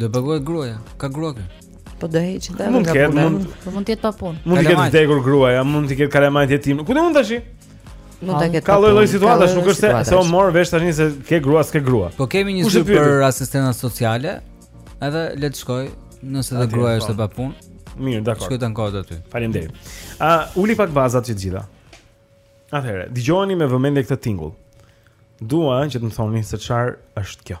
S16: Do paguajë gruaja, ka grua kë?
S1: Po do e heqë
S17: dhe nga puna. Mund,
S4: po mund të jetë pa punë.
S17: Mund të ketë vdekur gruaja, mund të ketë kalamajtë jetimë. Ku do mund tash?
S1: Mund ta ketë.
S17: Ka lloj-lloj situatash, nuk është se se
S1: u
S17: mor vesh tani se ke grua, s'ke grua.
S16: Po kemi një
S17: zyrë
S16: për asistencë sociale. Edhe le të shkojë, nëse dhe gruaja është po. e papunë.
S17: Mirë, dakor.
S16: Shkojë të ankohet aty.
S17: Faleminderit. A uh, uli pak bazat që të gjitha. Atëherë, dëgjoni me vëmendje këtë tingull. Dua që të më thoni se çfarë është kjo.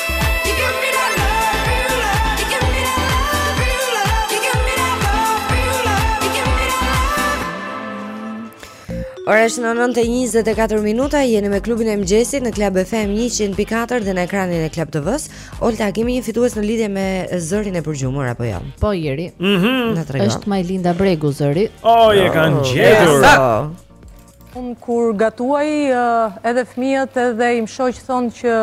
S2: Ora është 9:24 minuta, jeni me klubin e mëngjesit në Club FM 100.4 dhe në ekranin e Club TV-s. Olta, kemi një fitues në lidhje me zërin e përgjumur apo jo?
S4: Po, Jeri.
S17: Mhm.
S2: Mm na tregon.
S4: Është Majlinda Bregu zëri.
S17: Oh, e kanë oh, gjetur. Yes.
S18: Unë kur gatuaj uh, edhe fëmijët edhe im shoq thonë që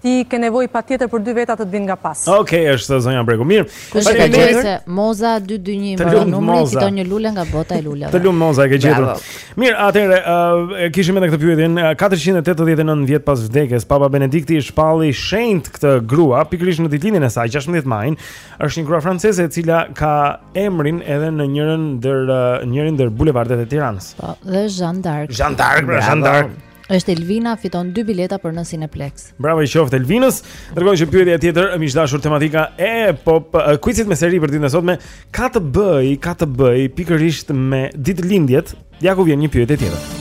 S19: Ti ke nevojë patjetër për dy veta të të vinë nga pas.
S1: Okej, okay, është zonja Bregu. Mirë.
S4: Kush e ka gjetur? Se Moza 221 me
S1: numrin,
S4: fiton një lule nga bota e luleve.
S1: Të lum Moza e ke gjetur. Mirë, atëherë uh, kishim edhe këtë pyetjen, uh, 489 vjet pas vdekjes, Papa Benedikti e shpalli shenjt këtë grua pikërisht në ditëlindjen e saj 16 majin. Është një grua franceze e cila ka emrin edhe në njërin ndër uh, njërin ndër bulevardet e Tiranës.
S4: Po, dhe Jeanne d'Arc.
S1: Jeanne d'Arc, Jeanne d'Arc.
S4: Është Elvina fiton dy bileta për në Cineplex.
S1: Bravo i qoftë Elvinës. Ndërkohë që pyetja tjetër, miq të dashur tematika e pop quizit me seri për ditën e sotme, ka të bëjë, ka të bëjë pikërisht me ditëlindjet. Ja ku vjen një pyetje tjetër.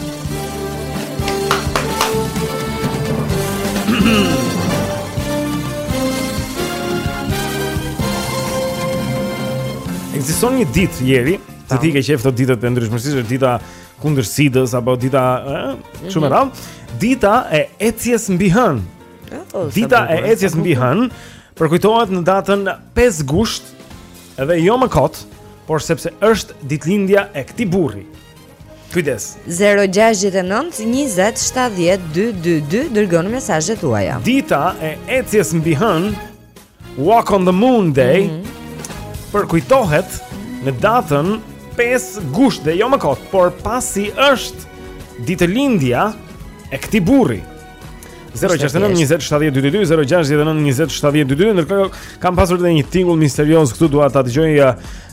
S1: Ekziston një ditë Jeri, se ti ke qejf këto ditët e ndryshme siç, është dita kundër sidës apo dita, ëh, mm -hmm.
S2: shumë mhm.
S1: e rand, dita e ecjes mbi
S2: hënë.
S1: Dita e ecjes mbi hënë përkujtohet në datën 5 gusht dhe jo më kot, por sepse është ditëlindja e këtij burri. Kujdes.
S2: 069 20 70 222 dërgoni mesazhet tuaja.
S1: Dita e ecjes mbi hënë Walk on the Moon Day
S2: mm -hmm.
S1: përkujtohet në datën 5 gusht dhe jo më kot, por pasi është ditëlindja e këtij burri. 0692070222 ndërkohë kam pasur edhe një tingull misterioz këtu dua ta dëgjoj uh,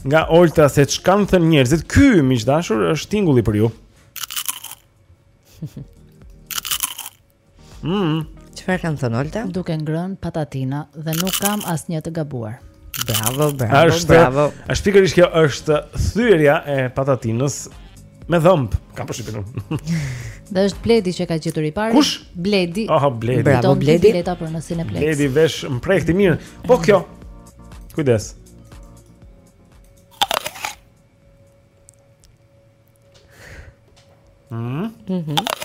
S1: nga Olta se ç'kanë thënë njerëzit ky miq të dashur është tingulli për ju Mm.
S2: Çfarë kanë thënë Olta?
S4: Duke ngrënë patatina dhe nuk kam asnjë të gabuar.
S2: Bravo, bravo,
S1: është,
S2: bravo.
S1: Është pikërisht kjo është thyerja e patatinës me dhëmb. Kam përshtypjen unë.
S4: Dhe është Bledi që ka gjetur i pari.
S1: Kush?
S4: Bledi.
S1: Oh, Bledi. Bravo Bledi.
S4: Bileta për në Cineplex.
S1: Bledi veshmprehti mirë. Po kjo. Kujdes. Mhm. Mm mhm. Mm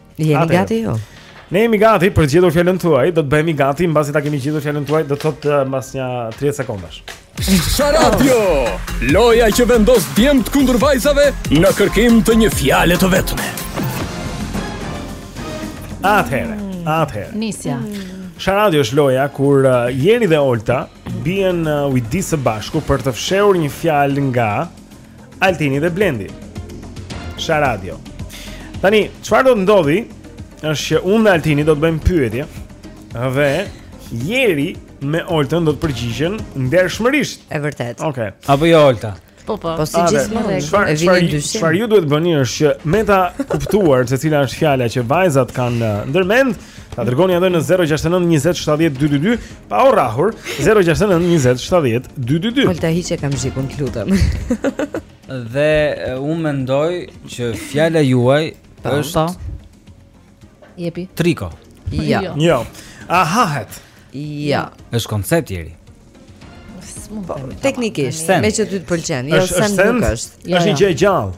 S1: Jeni gati
S2: jo?
S1: Ne jemi gati për të gjetur fjalën tuaj, do të bëhemi gati mbasi ta kemi gjetur fjalën tuaj, do të thotë eh, mbas një 30 sekondash.
S7: Sharadio, loja që vendos djemt kundër vajzave në kërkim të një fjale të vetme.
S1: Atëherë, mm. atëherë.
S4: Nisja. Mm.
S1: Sharadio është loja kur eh, Jeri dhe Olta bien eh, ujdi bashku për të fshehur një fjalë nga Altini dhe Blendi. Sharadio. Tani, çfarë do të ndodhë? Është që unë dhe Altini do të bëjmë pyetje. Dhe Jeri me Oltën do të përgjigjen ndershmërisht.
S2: E vërtetë.
S1: Okej. Okay.
S16: Apo jo Olta.
S4: Po po.
S2: Po si gjithmonë.
S1: Çfarë çfarë çfarë ju duhet të bëni është që me ta kuptuar se cila është fjala që vajzat kanë ndërmend, Ta dërgoni atë në 069 20 70 222 Pa u rrahur 069 20 70 222
S2: Olta hiqe kamxhikun të lutem
S16: Dhe unë mendoj që fjala juaj
S2: pa,
S16: është pa.
S4: Jepi
S16: Triko
S2: Ja
S1: jo. jo A hahet
S2: Ja
S16: është koncept i ri
S2: po, Teknikisht Meqë ty të pëlqen Jo send nuk është
S1: Është një gjë e gjallë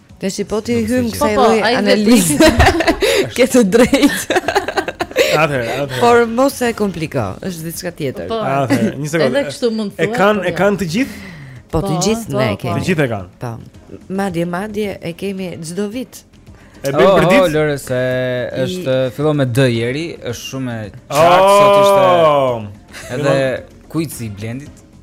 S1: Dhe
S2: si
S4: po
S2: t'i
S16: hyjmë
S2: kësaj
S4: po,
S2: lloj analize, ke të drejtë.
S1: Atëherë, atëherë.
S2: Por mos e kompliko, është diçka tjetër.
S4: Po,
S1: atëherë, një sekondë.
S4: Edhe kështu mund
S1: të
S4: thuash.
S1: E kanë,
S4: po
S1: e
S4: jo.
S1: kanë të gjithë?
S2: Po, të
S4: po,
S2: gjithë ne kemi.
S1: Të gjithë e kanë.
S2: Po. Madje, madje e kemi çdo vit.
S1: E bëjmë
S16: oh,
S1: përditë.
S16: Oh, Lori se është fillon me D Jeri, është shumë e
S1: çak
S16: oh! sot ishte. Edhe kuici i Blendit.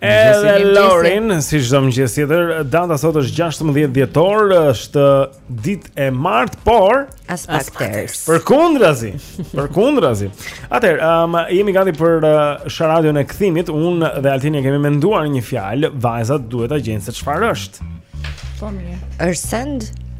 S2: Edhe
S1: Lorin,
S2: si
S1: çdo mëngjes tjetër, data sot është 16 dhjetor, është ditë e martë, por
S2: aspak ters.
S1: Përkundrazi, përkundrazi. Atëherë, um, jemi gati për uh, sharadion e kthimit. Unë dhe Altini kemi menduar një fjalë, vajzat duhet ta gjejnë se çfarë është.
S4: Po mirë.
S2: Është send?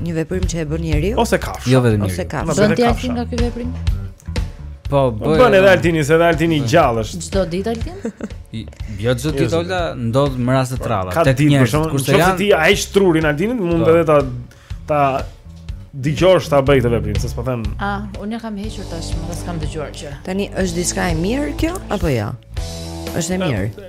S4: Një
S1: veprim
S2: që e bën njeriu
S1: ose kafshë.
S16: Jo vetëm njeriu.
S2: Ose kafshë.
S4: Bën ti Asim nga ky veprim?
S16: Po, po
S1: bën. Bën edhe Altini, se edhe Altini i gjallë është.
S4: Çdo ditë Altin?
S16: Jo çdo ditë
S1: jo,
S16: Olta, ndodh në raste të rralla. Tek njerëz, kurse janë.
S1: Nëse ti ia ha trurin Altinit, mund
S16: po.
S1: edhe ta ta dëgjosh ta bëjë këtë veprim, se s'po them.
S4: Ah, unë e kam hequr tashmë, pas kam dëgjuar që.
S20: Tani është diçka e mirë kjo apo jo? Është e
S4: mirë.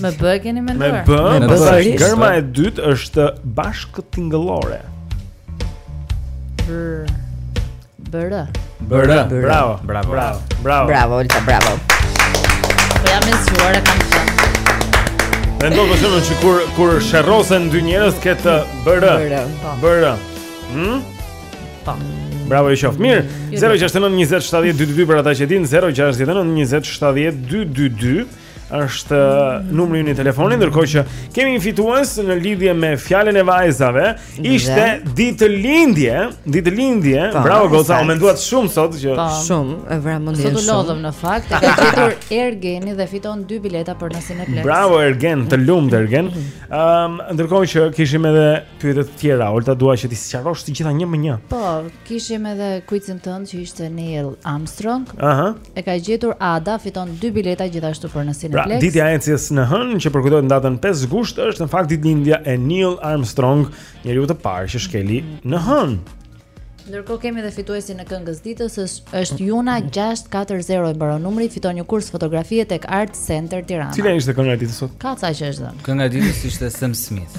S4: Me B
S20: keni
S1: menduar?
S4: Me B,
S1: me B. Gërma e dytë është bashkëtingëllore.
S4: Brr. Brr.
S16: Brr.
S1: Bravo.
S16: Bravo.
S1: Bravo. Bravo.
S20: Bravo, Olta, bravo.
S4: Po jam mësuar e kam thënë.
S1: Mendo ti shumë që kur kur sherrosen dy njerëz këtë BR.
S4: Po.
S1: BR. Hm?
S4: Po.
S1: Bravo i qoftë. Mirë. 069 20 70 222 për ata që e dinë 069 20 70 222. është uh, numri ynë i telefonit, ndërkohë që kemi një fitues në lidhje me fjalën e vajzave. Ishte ditëlindje, ditëlindje.
S20: Po,
S1: Bravo goca, u menduat shumë sot që
S4: po.
S20: shumë e vratë mendjen shumë.
S4: Sot u lodhëm në fakt, e ka gjetur Ergeni dhe fiton dy bileta për në Cineplexx.
S1: Bravo Ergen, të lumtë Ergen. Ëm, um, ndërkohë që kishim edhe pyetje të tjera, Olta dua që t'i sqarosh të gjitha një nga një.
S4: Po, Kishim edhe kuicin tënd që ishte Neil Armstrong.
S1: Aha.
S4: E ka gjetur Ada, fiton dy bileta gjithashtu për në Cineplexx.
S1: Pra, ditja e ecjes në Hënë që përkujtohet datën 5 gusht është në fakt ditëlindja e Neil Armstrong, njeriut të parë që shkeli në Hënë.
S4: Ndërkohë kemi edhe fituesin e këngës së ditës, është Juna 640 i mbaron numri, fiton një kurs fotografie tek Art Center Tirana.
S1: Cila ishte kënga e ditës sot?
S4: Ka ca që është dhënë.
S16: Kënga e ditës ishte Sam Smith.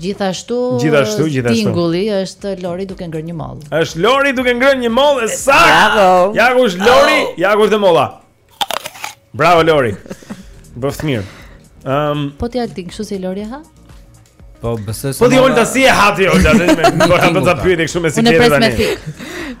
S4: Gjithashtu, gjithashtu,
S1: gjithashtu.
S4: Tingulli është Lori duke ngrënë një mollë.
S1: Është Lori duke ngrënë një mollë, saktë.
S20: Bravo.
S1: Ja ku është Lori, oh. ja ku është molla. Bravo Lori. Bëftë mirë. Ehm, um,
S4: po ti Altin kështu si Lori ha?
S16: Po besoj se
S1: Po ti Olta si e ha ti Olta, më bëra të të pyet kështu me
S4: siklet
S1: tani.
S4: Unë
S20: pres me
S1: thikë.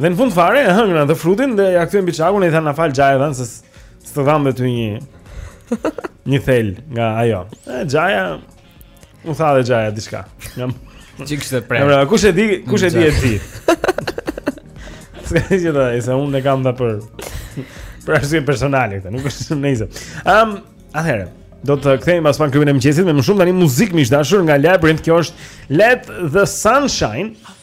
S1: Dhe në fund fare e hëngra atë frutin dhe ia kthyen biçakun e i thanë na fal xhaja, thanë, se s'të dhamë dhe ty një një thelë nga ajo. E xhaja u tha dhe xhaja diçka. Nga
S16: çik kishte prej.
S1: Ora kush e di, kush e di e di. S'ka gjë tha, se unë e kam dha për për arsye personale këtë, nuk është nejse. Ëm, atëherë Do të kthehemi pas pak në klubin e mëngjesit me më shumë tani muzikë miq të dashur nga Labrinth. Kjo është Let the
S12: Sun Shine.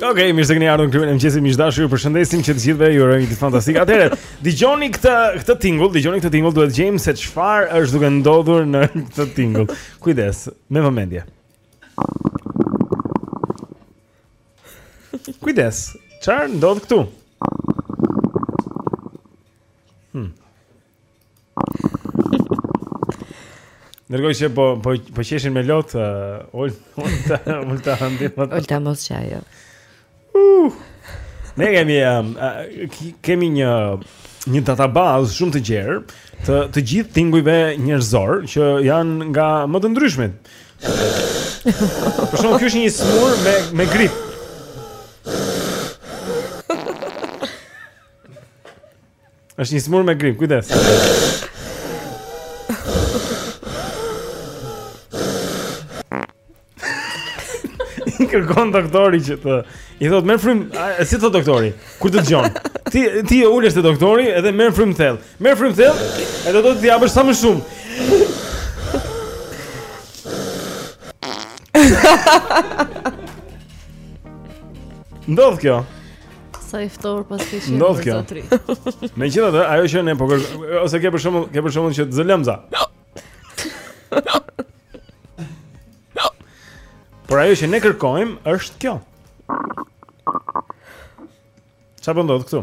S1: Ok, mirë se keni ardhur në klubin e mëngjesit miq të dashur. Ju përshëndesim që të gjithëve ju urojmë ditë fantastike. Atëherë, dëgjoni këtë këtë tingull, dëgjoni këtë tingull, duhet të gjejmë se çfarë është duke ndodhur në këtë tingull. Kujdes, me vëmendje. Kujdes, çfarë ndodh këtu? Hmm. Dëgjoj që po, po, po qeshin me lot, uh, Ol, Olta, Olta, Olta,
S20: Olta, mos qaj, jo.
S1: Uh, ne kemi, um, uh, kemi një, një databazë shumë të gjerë, të, të gjithë tingujve njerëzorë, që janë nga më të ndryshmit. Për shembull, kjo është një i sëmurë me, me grip. Është një i sëmurë me grip, kujdes. I kërkon doktori që të i thotë merr frymë, si thotë doktori? Kur të dëgjon. Ti ti ulesh te doktori edhe merr frymë thellë. Merr frymë thellë, edhe do të japësh sa më shumë. Ndodh kjo.
S4: Sa i ftohur paske qenë
S1: Ndodh kjo. zotëri. Megjithatë, ajo që ne po kërkojmë ose ke për shembull, ke për shembull që të zë lemza. Por ajo që ne kërkojmë është kjo. Çfarë po ndodh këtu?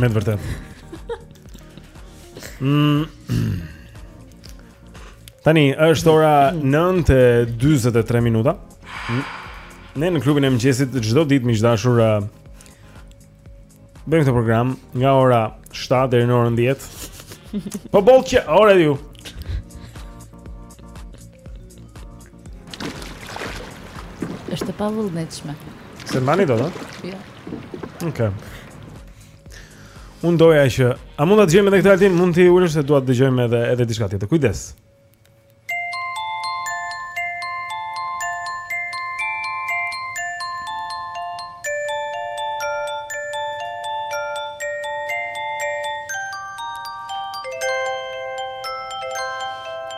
S1: Me të vërtetë mm. Tani, është ora 9 e 23 minuta Ne në klubin e mëngjesit Çdo ditë miq të dashur uh, Bëjmë këtë program Nga ora 7 deri në orën 10 Po boll që, ora te ju
S4: Është e pavullnetshme.
S1: S'e mbani dot, a?
S4: Jo.
S1: Okej. Unë doja që a mund ta dëgjojmë edhe këtë Altin, mund t'i ulësh se dua të dëgjojmë edhe edhe diçka tjetër. Kujdes.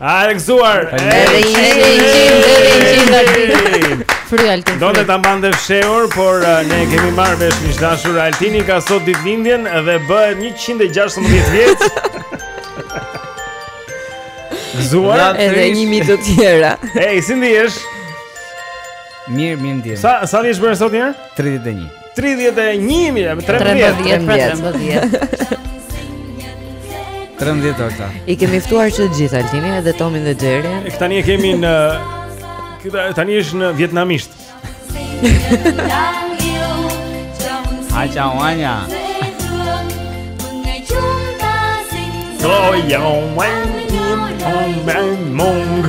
S11: A e gëzuar.
S4: Fry Alti.
S11: Do të ta mbante fshehur, por uh, ne kemi marrë vesh miq të dashur Altini ka sot ditëlindjen dhe bëhet 116 vjeç. Gëzuar
S2: edhe 1000 të tjera.
S11: Ej, si ndihesh?
S16: Mirë, mirë ndihem.
S11: Sa sa vjeç bën sot një?
S16: 31.
S11: 31, mirë, 13,
S4: 13, 13.
S16: 13 torta.
S2: I kemi ftuar që të gjithë Altini edhe Tomin dhe Xherin.
S11: E tani e kemi në këta tani është në vietnamisht.
S16: Ha
S11: cha wan ya. Go yo wan mong mong.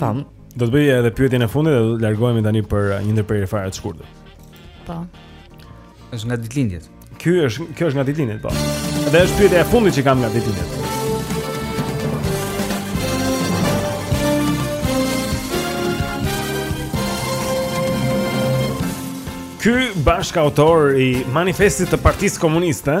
S2: Tam,
S11: do të bëj edhe pyetjen e fundit dhe do të largohemi tani për një ndërprerje fare të shkurtër.
S4: Po.
S16: Është nga ditëlindjet.
S11: Ky është, kjo është nga ditëlindjet, po. Dhe është pyetja e fundit që kam nga ditëlindjet. Ky bashkautor i manifestit të Partisë Komuniste,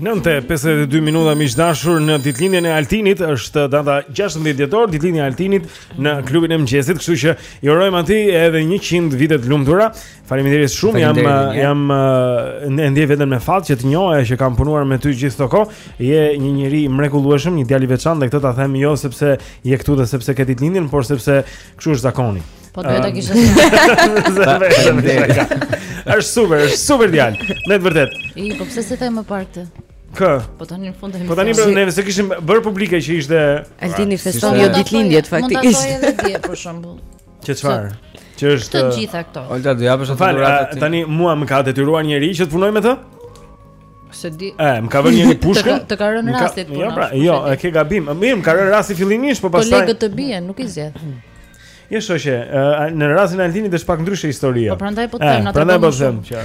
S11: Nëntë e 52 minuta
S1: miq të dashur në ditëlindjen e Altinit është data 16 dhjetor, ditëlindja e Altinit në klubin e mëngjesit, kështu që i urojmë atij edhe 100 vite të lumtura. Faleminderit shumë. Jam jam e ndjej veten me fat që të njoha që kam punuar me ty gjithë këto kohë. Je një njeri i mrekullueshëm, një djalë i veçantë dhe këtë ta them jo sepse je këtu dhe sepse ke ditëlindjen, por sepse kështu është zakoni.
S4: Po duhet ta kishe.
S1: Faleminderit. Është super, është super djalë. Në të vërtetë.
S4: I po pse s'e them më parë këtë?
S1: Kë?
S4: Po tani në fund e.
S1: Po tani pra ne s'e kishim bërë publike që ishte
S20: Altini feston jo ditëlindjet faktikisht.
S4: Mund ta thoje edhe dje për shembull.
S1: Që çfarë? Që është
S4: Të gjitha këto.
S16: Olta do japësh atë dhuratë.
S1: Tani mua më ka detyruar njeri që të punoj me të?
S4: S'e di.
S1: E, më ka vënë një
S4: pushkë. Të ka rënë rasti punë.
S1: Jo, pra, jo, e ke gabim. Mirë, më ka rënë rasti fillimisht, po pastaj.
S4: Kolegët të bien, nuk i zgjedh.
S1: Jo shoqe, në rastin e Altinit është pak ndryshe historia.
S4: Po prandaj po të them, atë.
S1: Prandaj po të them që.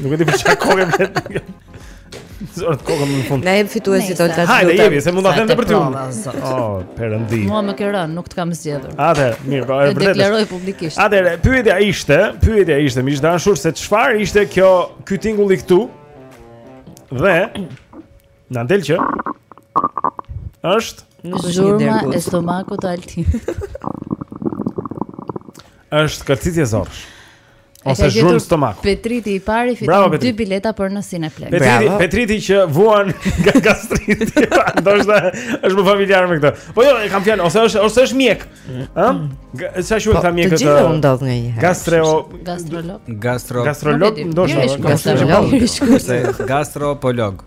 S1: Nuk
S4: e
S1: di për çka kokë vetë. Zorrë kokën në fund.
S20: Na jep fituesit
S4: ti
S20: Olta.
S1: Hajde, jemi, se mund ta them për ty. Oh, perëndi.
S4: Mua më ke rënë, nuk të kam zgjedhur.
S1: Atëherë, mirë, po
S4: e
S1: vërtetë.
S4: Deklaroj publikisht.
S1: Atëherë, pyetja ishte, pyetja ishte miq të dashur se çfarë ishte kjo ky tingulli këtu? Dhe na del që është
S4: zhurma e stomakut të Altinit.
S1: Është kërcitje zorrësh. Ose zhurmë në stomak.
S4: Petriti i pari fiton dy bileta për në Cineplex.
S1: Petriti, Petriti që vuan nga gastriti. Ndoshta është më familjar me këtë. Po jo, e kam fjalën, ose është ose është mjek. Ë? Sa shuhet
S20: po,
S1: ta mjekët?
S20: Të
S1: gjithë
S20: u ndodh
S1: një
S4: herë.
S16: Gastro
S1: gastrolog.
S4: Gastro gastrolog
S1: ndoshta. Gastrolog.
S16: Gastropolog.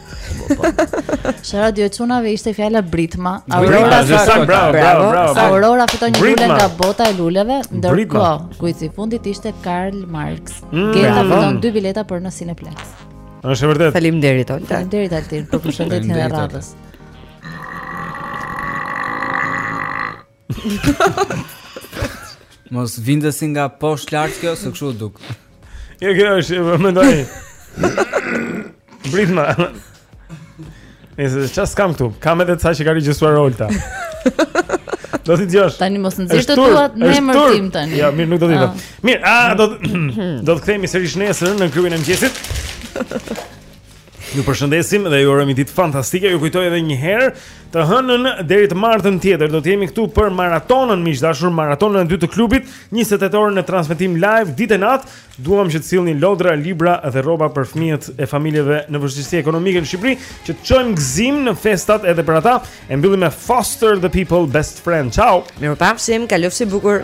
S4: Te radio e çunave ishte fjala Britma Aurora
S1: fiton bravo, bravo, bravo,
S4: Aurora fiton një lule nga bota e luleve Ndërkohë, kuizi i fundit ishte Karl Marx
S1: mm,
S4: Geta fiton dy bileta për në Cineplex
S1: Është e vërtetë
S20: Faleminderit, Olta
S4: Faleminderit, Altin, për përshëndetjen e radhës
S16: Mos vinte si nga poshtë lart kjo, se kështu duket.
S1: Jo, kjo është, po mendoj. Britma. Në se çfarë s'kam këtu, kam edhe ca që ka regjistruar Olta. Do t'i dëgjosh.
S4: Tani mos nxirr të tua në
S1: emrin
S4: tim tani.
S1: Ja, mirë, nuk do t'i
S4: ah.
S1: thotë. Mirë, a do të kthehemi sërish nesër në klubin e mëngjesit? Ju përshëndesim dhe ju urojmë një ditë fantastike. Ju kujtoj edhe një herë, të hënën deri të martën tjetër do të jemi këtu për maratonën miq të dashur, maratonën e dytë të klubit, 28 orë në transmetim live ditë e natë. Duam që të sillni lodra, libra dhe rroba për fëmijët e familjeve në vështirësi ekonomike në Shqipëri, që të çojmë gëzim në festat edhe për ata. E mbyllim me Foster the People Best Friend. Ciao.
S20: Mirupafshim, kalofshi bukur.